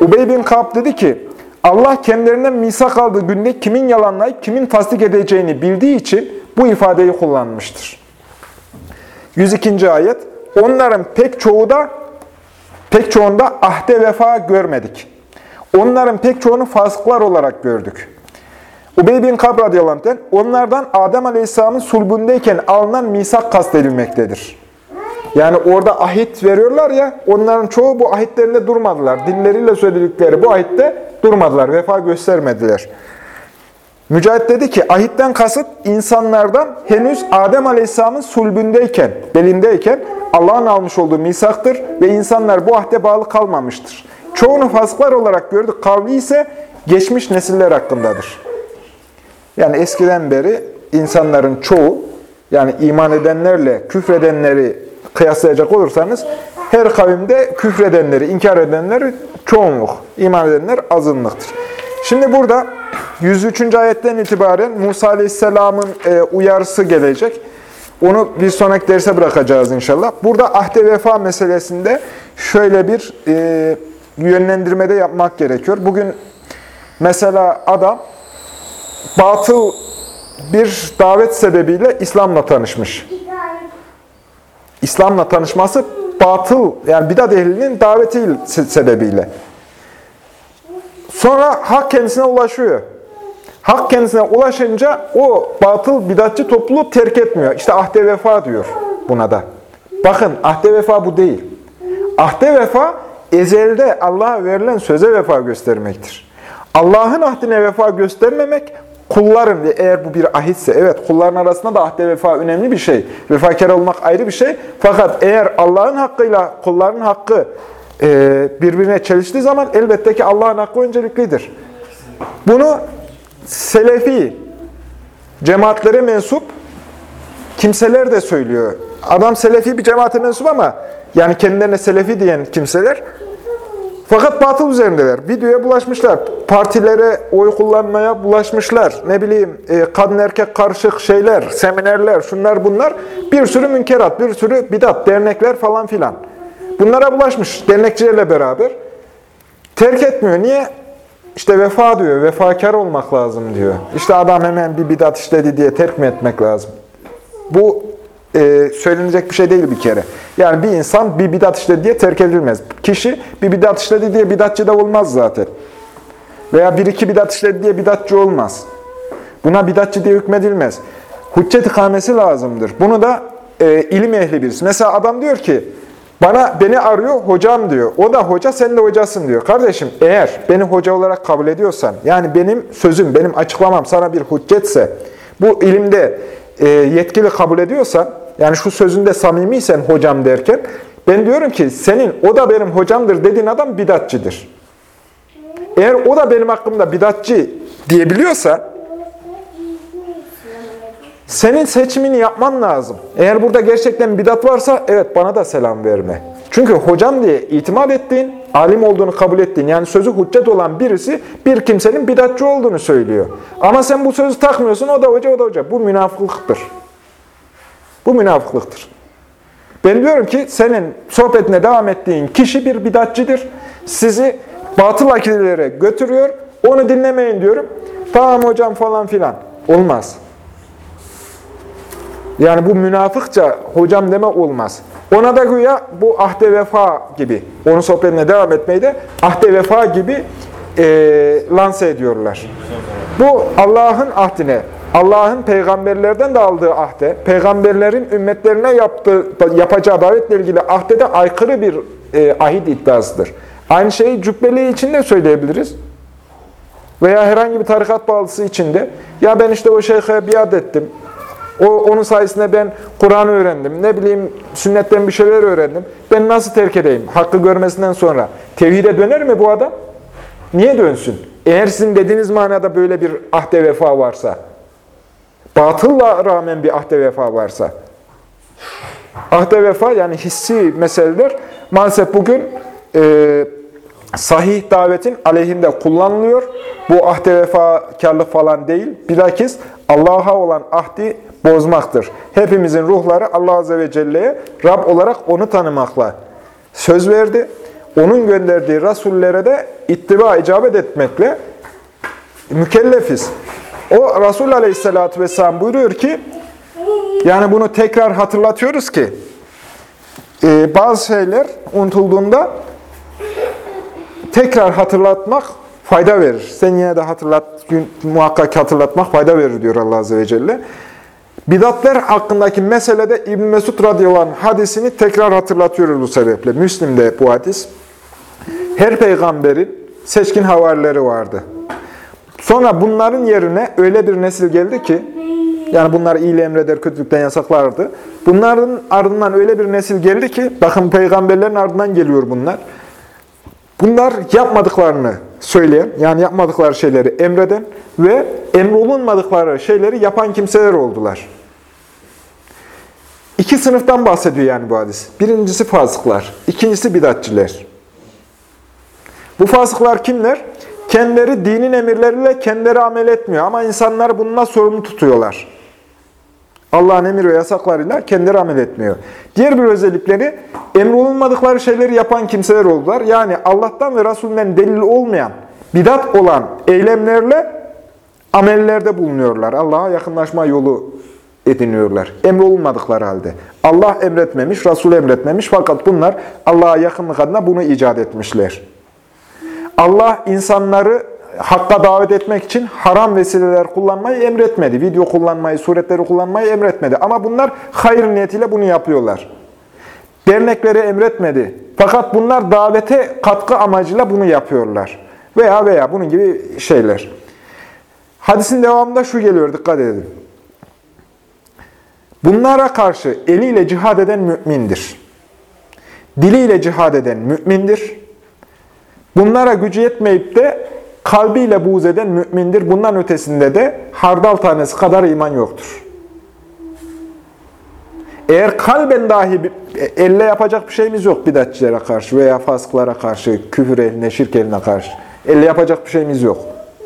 Ubey bin Kab dedi ki, Allah kendilerinden misak aldığı günde kimin yalanlayıp kimin tasdik edeceğini bildiği için bu ifadeyi kullanmıştır. 102. ayet, onların pek çoğu da pek çoğunda ahde vefa görmedik. Onların pek çoğunu fasıklar olarak gördük. Ubey bin Kab radıyallahu onlardan Adem aleyhisselamın sulbündeyken alınan misak kastedilmektedir. Yani orada ahit veriyorlar ya, onların çoğu bu ahitlerinde durmadılar. Dilleriyle söyledikleri bu ahitte durmadılar, vefa göstermediler. Mücahit dedi ki, ahitten kasıt insanlardan henüz Adem Aleyhisselam'ın sulbündeyken, belindeyken Allah'ın almış olduğu misaktır ve insanlar bu ahde bağlı kalmamıştır. Çoğunu fasıklar olarak gördük, kavli ise geçmiş nesiller hakkındadır. Yani eskiden beri insanların çoğu, yani iman edenlerle küfredenleri kıyaslayacak olursanız, her kavimde küfredenleri, inkar edenleri çoğunluk, iman edenler azınlıktır. Şimdi burada 103. ayetten itibaren Musa Aleyhisselam'ın e, uyarısı gelecek. Onu bir sonraki derse bırakacağız inşallah. Burada ahde vefa meselesinde şöyle bir e, yönlendirmede yapmak gerekiyor. Bugün mesela adam batıl bir davet sebebiyle İslam'la tanışmış. İslam'la tanışması batıl, yani bidat ehlinin daveti sebebiyle. Sonra hak kendisine ulaşıyor. Hak kendisine ulaşınca o batıl bidatçı topluluğu terk etmiyor. İşte ahde vefa diyor buna da. Bakın ahde vefa bu değil. Ahde vefa ezelde Allah'a verilen söze vefa göstermektir. Allah'ın ahdine vefa göstermemek kulların eğer bu bir ahitse evet kulların arasında da ahde vefa önemli bir şey. Vefakar olmak ayrı bir şey. Fakat eğer Allah'ın hakkıyla kulların hakkı e, birbirine çeliştiği zaman elbette ki Allah'ın hakkı önceliklidir. Bunu Selefi, cemaatlere mensup kimseler de söylüyor. Adam Selefi bir cemaate mensup ama yani kendilerine Selefi diyen kimseler fakat batıl üzerindeler. Videoya bulaşmışlar. Partilere oy kullanmaya bulaşmışlar. Ne bileyim e, kadın erkek karışık şeyler, seminerler, şunlar bunlar. Bir sürü münkerat, bir sürü bidat, dernekler falan filan. Bunlara bulaşmış dernekçilerle beraber. Terk etmiyor. Niye? İşte vefa diyor, vefakar olmak lazım diyor. İşte adam hemen bir bidat işledi diye terk mi etmek lazım? Bu e, söylenecek bir şey değil bir kere. Yani bir insan bir bidat işledi diye terk edilmez. Kişi bir bidat işledi diye bidatçı da olmaz zaten. Veya bir iki bidat işledi diye bidatçı olmaz. Buna bidatçı diye hükmedilmez. Hüccet ikamesi lazımdır. Bunu da e, ilim ehli birisi. Mesela adam diyor ki, bana beni arıyor hocam diyor. O da hoca sen de hocasın diyor. Kardeşim eğer beni hoca olarak kabul ediyorsan yani benim sözüm, benim açıklamam sana bir hüccetse bu ilimde e, yetkili kabul ediyorsan yani şu sözünde samimiysen hocam derken ben diyorum ki senin o da benim hocamdır dediğin adam bidatçıdır. Eğer o da benim hakkımda bidatçı diyebiliyorsa senin seçimini yapman lazım. Eğer burada gerçekten bidat varsa evet bana da selam verme. Çünkü hocam diye itimat ettiğin, alim olduğunu kabul ettiğin, yani sözü hüccet olan birisi bir kimsenin bidatçı olduğunu söylüyor. Ama sen bu sözü takmıyorsun, o da hoca, o da hoca. Bu münafıklıktır. Bu münafıklıktır. Ben diyorum ki senin sohbetine devam ettiğin kişi bir bidatçıdır. Sizi batıl akidelere götürüyor. Onu dinlemeyin diyorum. Tamam hocam falan filan. Olmaz. Yani bu münafıkça hocam deme olmaz. Ona da güya bu ahde vefa gibi, onun sohbetine devam etmeyi de ahde vefa gibi e, lanse ediyorlar. Bu Allah'ın ahdine, Allah'ın peygamberlerden de aldığı ahde, peygamberlerin ümmetlerine yaptığı, yapacağı davetle ilgili ahdede aykırı bir e, ahit iddiasıdır. Aynı şeyi cübbeli için de söyleyebiliriz. Veya herhangi bir tarikat bağlısı için de, ya ben işte o şeyhe biat ettim, O, onun sayesinde ben Kur'an öğrendim. Ne bileyim sünnetten bir şeyler öğrendim. Ben nasıl terk edeyim? Hakkı görmesinden sonra. Tevhide döner mi bu adam? Niye dönsün? Eğer sizin dediğiniz manada böyle bir ahde vefa varsa, batılla rağmen bir ahde vefa varsa, ahde vefa yani hissi meseleler maalesef bugün e, sahih davetin aleyhinde kullanılıyor. Bu ahde vefakarlık falan değil. Bilakis Allah'a olan ahdi bozmaktır. Hepimizin ruhları Allah Azze ve Celle'ye Rab olarak onu tanımakla söz verdi. Onun gönderdiği rasullere de ittiba icabet etmekle mükellefiz. O Resul Aleyhisselatü Vesselam buyuruyor ki, yani bunu tekrar hatırlatıyoruz ki, e, bazı şeyler unutulduğunda tekrar hatırlatmak fayda verir. Sen yine de hatırlat, muhakkak hatırlatmak fayda verir diyor Allah Azze ve Celle. Bidatler hakkındaki meselede İbn Mesud radıyallahu hadisini tekrar hatırlatıyoruz bu sebeple. Müslim'de bu hadis. Her peygamberin seçkin havarileri vardı. Sonra bunların yerine öyle bir nesil geldi ki, yani bunlar iyiliği emreder, kötülükten yasaklardı. Bunların ardından öyle bir nesil geldi ki, bakın peygamberlerin ardından geliyor bunlar. Bunlar yapmadıklarını söyleyen, yani yapmadıkları şeyleri emreden ve emrolunmadıkları şeyleri yapan kimseler oldular. İki sınıftan bahsediyor yani bu hadis. Birincisi fasıklar, ikincisi bidatçiler. Bu fasıklar kimler? Kendileri dinin emirleriyle kendileri amel etmiyor ama insanlar bununla sorumlu tutuyorlar. Allah'ın emir ve yasaklarıyla kendileri amel etmiyor. Diğer bir özellikleri emrolunmadıkları şeyleri yapan kimseler oldular. Yani Allah'tan ve Resulünden delil olmayan, bidat olan eylemlerle amellerde bulunuyorlar. Allah'a yakınlaşma yolu ediniyorlar. Emrolunmadıkları halde. Allah emretmemiş, Resul emretmemiş fakat bunlar Allah'a yakınlık adına bunu icat etmişler. Allah insanları hakka davet etmek için haram vesileler kullanmayı emretmedi. Video kullanmayı, suretleri kullanmayı emretmedi. Ama bunlar hayır niyetiyle bunu yapıyorlar. Dernekleri emretmedi. Fakat bunlar davete katkı amacıyla bunu yapıyorlar. Veya veya bunun gibi şeyler. Hadisin devamında şu geliyor, dikkat edin. Bunlara karşı eliyle cihad eden mümindir. Diliyle cihad eden mümindir. Bunlara gücü yetmeyip de kalbiyle buğz eden mümindir. Bundan ötesinde de hardal tanesi kadar iman yoktur. Eğer kalben dahi elle yapacak bir şeyimiz yok bidatçilere karşı veya fasklara karşı, küfür eline, şirk eline karşı. Elle yapacak bir şeyimiz yok.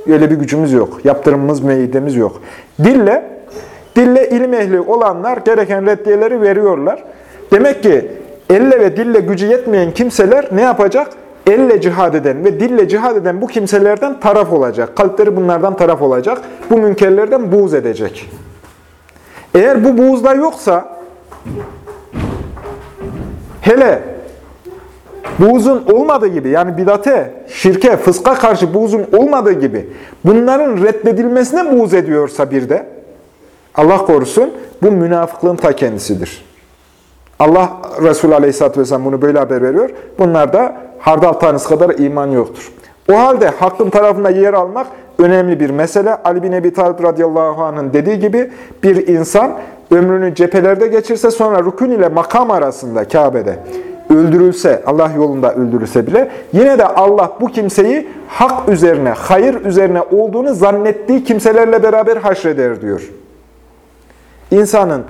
Öyle bir gücümüz yok. Yaptırımımız, meyidemiz yok. Dille, dille ilim ehli olanlar gereken reddiyeleri veriyorlar. Demek ki elle ve dille gücü yetmeyen kimseler ne yapacak? Elle cihad eden ve dille cihad eden bu kimselerden taraf olacak. Kalpleri bunlardan taraf olacak. Bu münkerlerden buğz edecek. Eğer bu buğzda yoksa hele buğzun olmadığı gibi yani bidate, şirke, fıska karşı buğzun olmadığı gibi bunların reddedilmesine buğz ediyorsa bir de Allah korusun bu münafıklığın ta kendisidir. Allah Resulü Aleyhisselatü Vesselam bunu böyle haber veriyor. Bunlar da hardal tanesi kadar iman yoktur. O halde hakkın tarafında yer almak önemli bir mesele. Ali bin Ebi Talib radıyallahu anh'ın dediği gibi bir insan ömrünü cephelerde geçirse sonra rükün ile makam arasında Kabe'de öldürülse, Allah yolunda öldürülse bile yine de Allah bu kimseyi hak üzerine, hayır üzerine olduğunu zannettiği kimselerle beraber haşreder diyor. İnsanın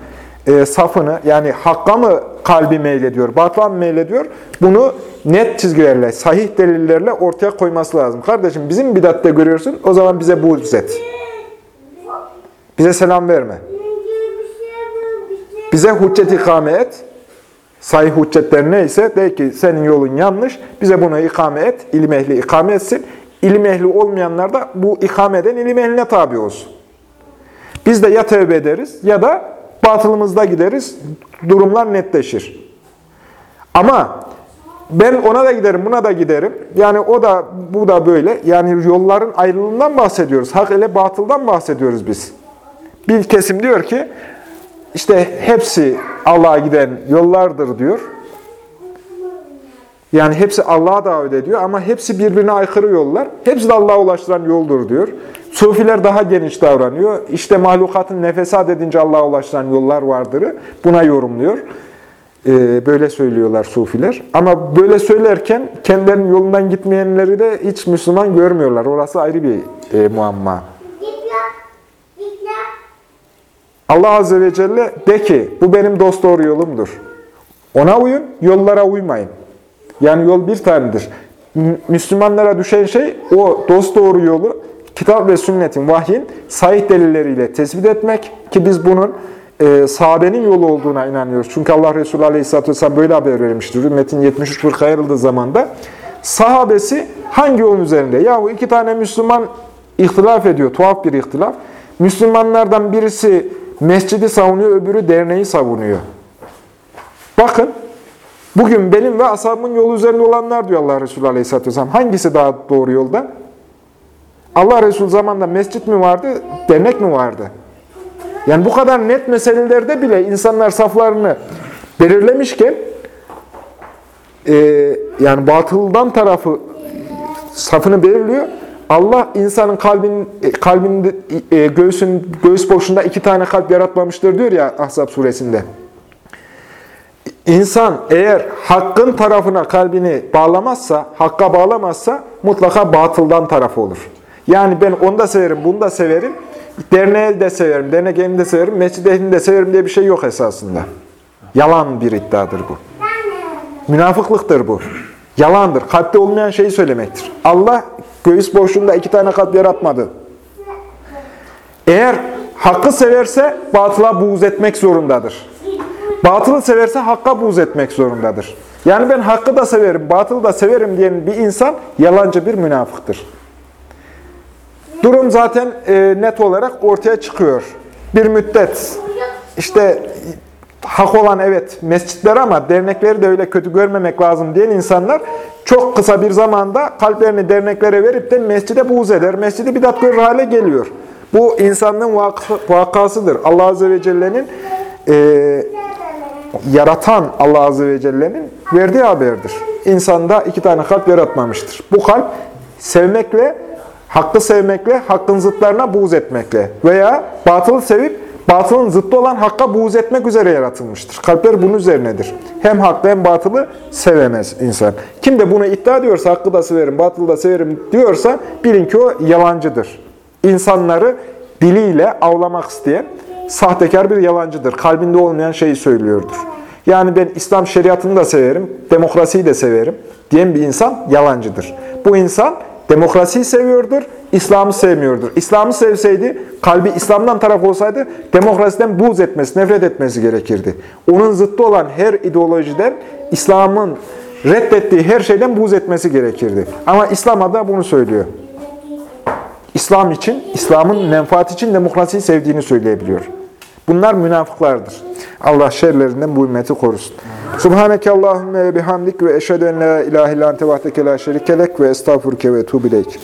e, safını yani hakka mı kalbi meylediyor, batıla mı meylediyor? Bunu net çizgilerle, sahih delillerle ortaya koyması lazım. Kardeşim bizim bidatte görüyorsun, o zaman bize buğz et. Bize selam verme. Bize hüccet ikame et. Sahih hüccetler neyse de ki senin yolun yanlış. Bize bunu ikame et. İlim ehli ikame etsin. İlim ehli olmayanlar da bu ikame eden ilim ehline tabi olsun. Biz de ya tevbe ederiz ya da batılımızda gideriz. Durumlar netleşir. Ama ben ona da giderim, buna da giderim. Yani o da, bu da böyle. Yani yolların ayrılığından bahsediyoruz. Hak ile batıldan bahsediyoruz biz. Bir kesim diyor ki, işte hepsi Allah'a giden yollardır diyor. Yani hepsi Allah'a davet ediyor ama hepsi birbirine aykırı yollar. Hepsi de Allah'a ulaştıran yoldur diyor. Sufiler daha geniş davranıyor. İşte mahlukatın nefesat edince Allah'a ulaştıran yollar vardır. Buna yorumluyor. Ee, böyle söylüyorlar Sufiler. Ama böyle söylerken kendilerinin yolundan gitmeyenleri de hiç Müslüman görmüyorlar. Orası ayrı bir e, muamma. Allah Azze ve Celle de ki bu benim dost doğru yolumdur. Ona uyun, yollara uymayın. Yani yol bir tanedir. Mü- Müslümanlara düşen şey o dost doğru yolu kitap ve sünnetin, vahyin sahih delilleriyle tespit etmek ki biz bunun e, sahabenin yolu olduğuna inanıyoruz. Çünkü Allah Resulü Aleyhisselatü Vesselam böyle haber vermiştir. Ümmetin 73 fırka ayrıldığı zamanda sahabesi hangi yolun üzerinde? Yahu iki tane Müslüman ihtilaf ediyor, tuhaf bir ihtilaf. Müslümanlardan birisi mescidi savunuyor, öbürü derneği savunuyor. Bakın, bugün benim ve ashabımın yolu üzerinde olanlar diyor Allah Resulü Aleyhisselatü Vesselam. Hangisi daha doğru yolda? Allah Resulü zamanında mescit mi vardı, dernek mi vardı? Yani bu kadar net meselelerde bile insanlar saflarını belirlemişken, e, yani batıldan tarafı safını belirliyor. Allah insanın kalbin kalbinde e, göğsün göğüs boşluğunda iki tane kalp yaratmamıştır diyor ya Ahzab suresinde. İnsan eğer hakkın tarafına kalbini bağlamazsa, hakka bağlamazsa mutlaka batıldan tarafı olur. Yani ben onu da severim, bunu da severim, derneği de severim, dernek de severim, mescid de severim diye bir şey yok esasında. Yalan bir iddiadır bu. Münafıklıktır bu. Yalandır. Kalpte olmayan şeyi söylemektir. Allah göğüs boşluğunda iki tane kalp yaratmadı. Eğer hakkı severse batıla buğz etmek zorundadır. Batılı severse hakka buğz etmek zorundadır. Yani ben hakkı da severim, batılı da severim diyen bir insan yalancı bir münafıktır. Durum zaten e, net olarak ortaya çıkıyor. Bir müddet işte hak olan evet mescitler ama dernekleri de öyle kötü görmemek lazım diyen insanlar çok kısa bir zamanda kalplerini derneklere verip de mescide buğz eder. Mescidi bidat görür hale geliyor. Bu insanlığın vak vakasıdır. Allah Azze ve Celle'nin e, yaratan Allah Azze ve Celle'nin verdiği haberdir. İnsanda iki tane kalp yaratmamıştır. Bu kalp sevmekle, hakkı sevmekle, hakkın zıtlarına buğz etmekle veya batılı sevip batılın zıttı olan hakka buğz etmek üzere yaratılmıştır. Kalpler bunun üzerinedir. Hem hakkı hem batılı sevemez insan. Kim de bunu iddia ediyorsa, hakkı da severim, batılı da severim diyorsa bilin ki o yalancıdır. İnsanları diliyle avlamak isteyen sahtekar bir yalancıdır. Kalbinde olmayan şeyi söylüyordur. Yani ben İslam şeriatını da severim, demokrasiyi de severim diyen bir insan yalancıdır. Bu insan demokrasiyi seviyordur, İslam'ı sevmiyordur. İslam'ı sevseydi, kalbi İslam'dan taraf olsaydı demokrasiden buğz etmesi, nefret etmesi gerekirdi. Onun zıttı olan her ideolojiden, İslam'ın reddettiği her şeyden buğz etmesi gerekirdi. Ama İslam da bunu söylüyor. İslam için, İslam'ın menfaat için demokrasiyi sevdiğini söyleyebiliyor. Bunlar münafıklardır. Allah şerlerinden bu ümmeti korusun. Subhaneke Allahümme bihamdik ve eşhedü en la ilahe illa ente vahdeke la şerikelek ve estağfurke ve tuğbileyk.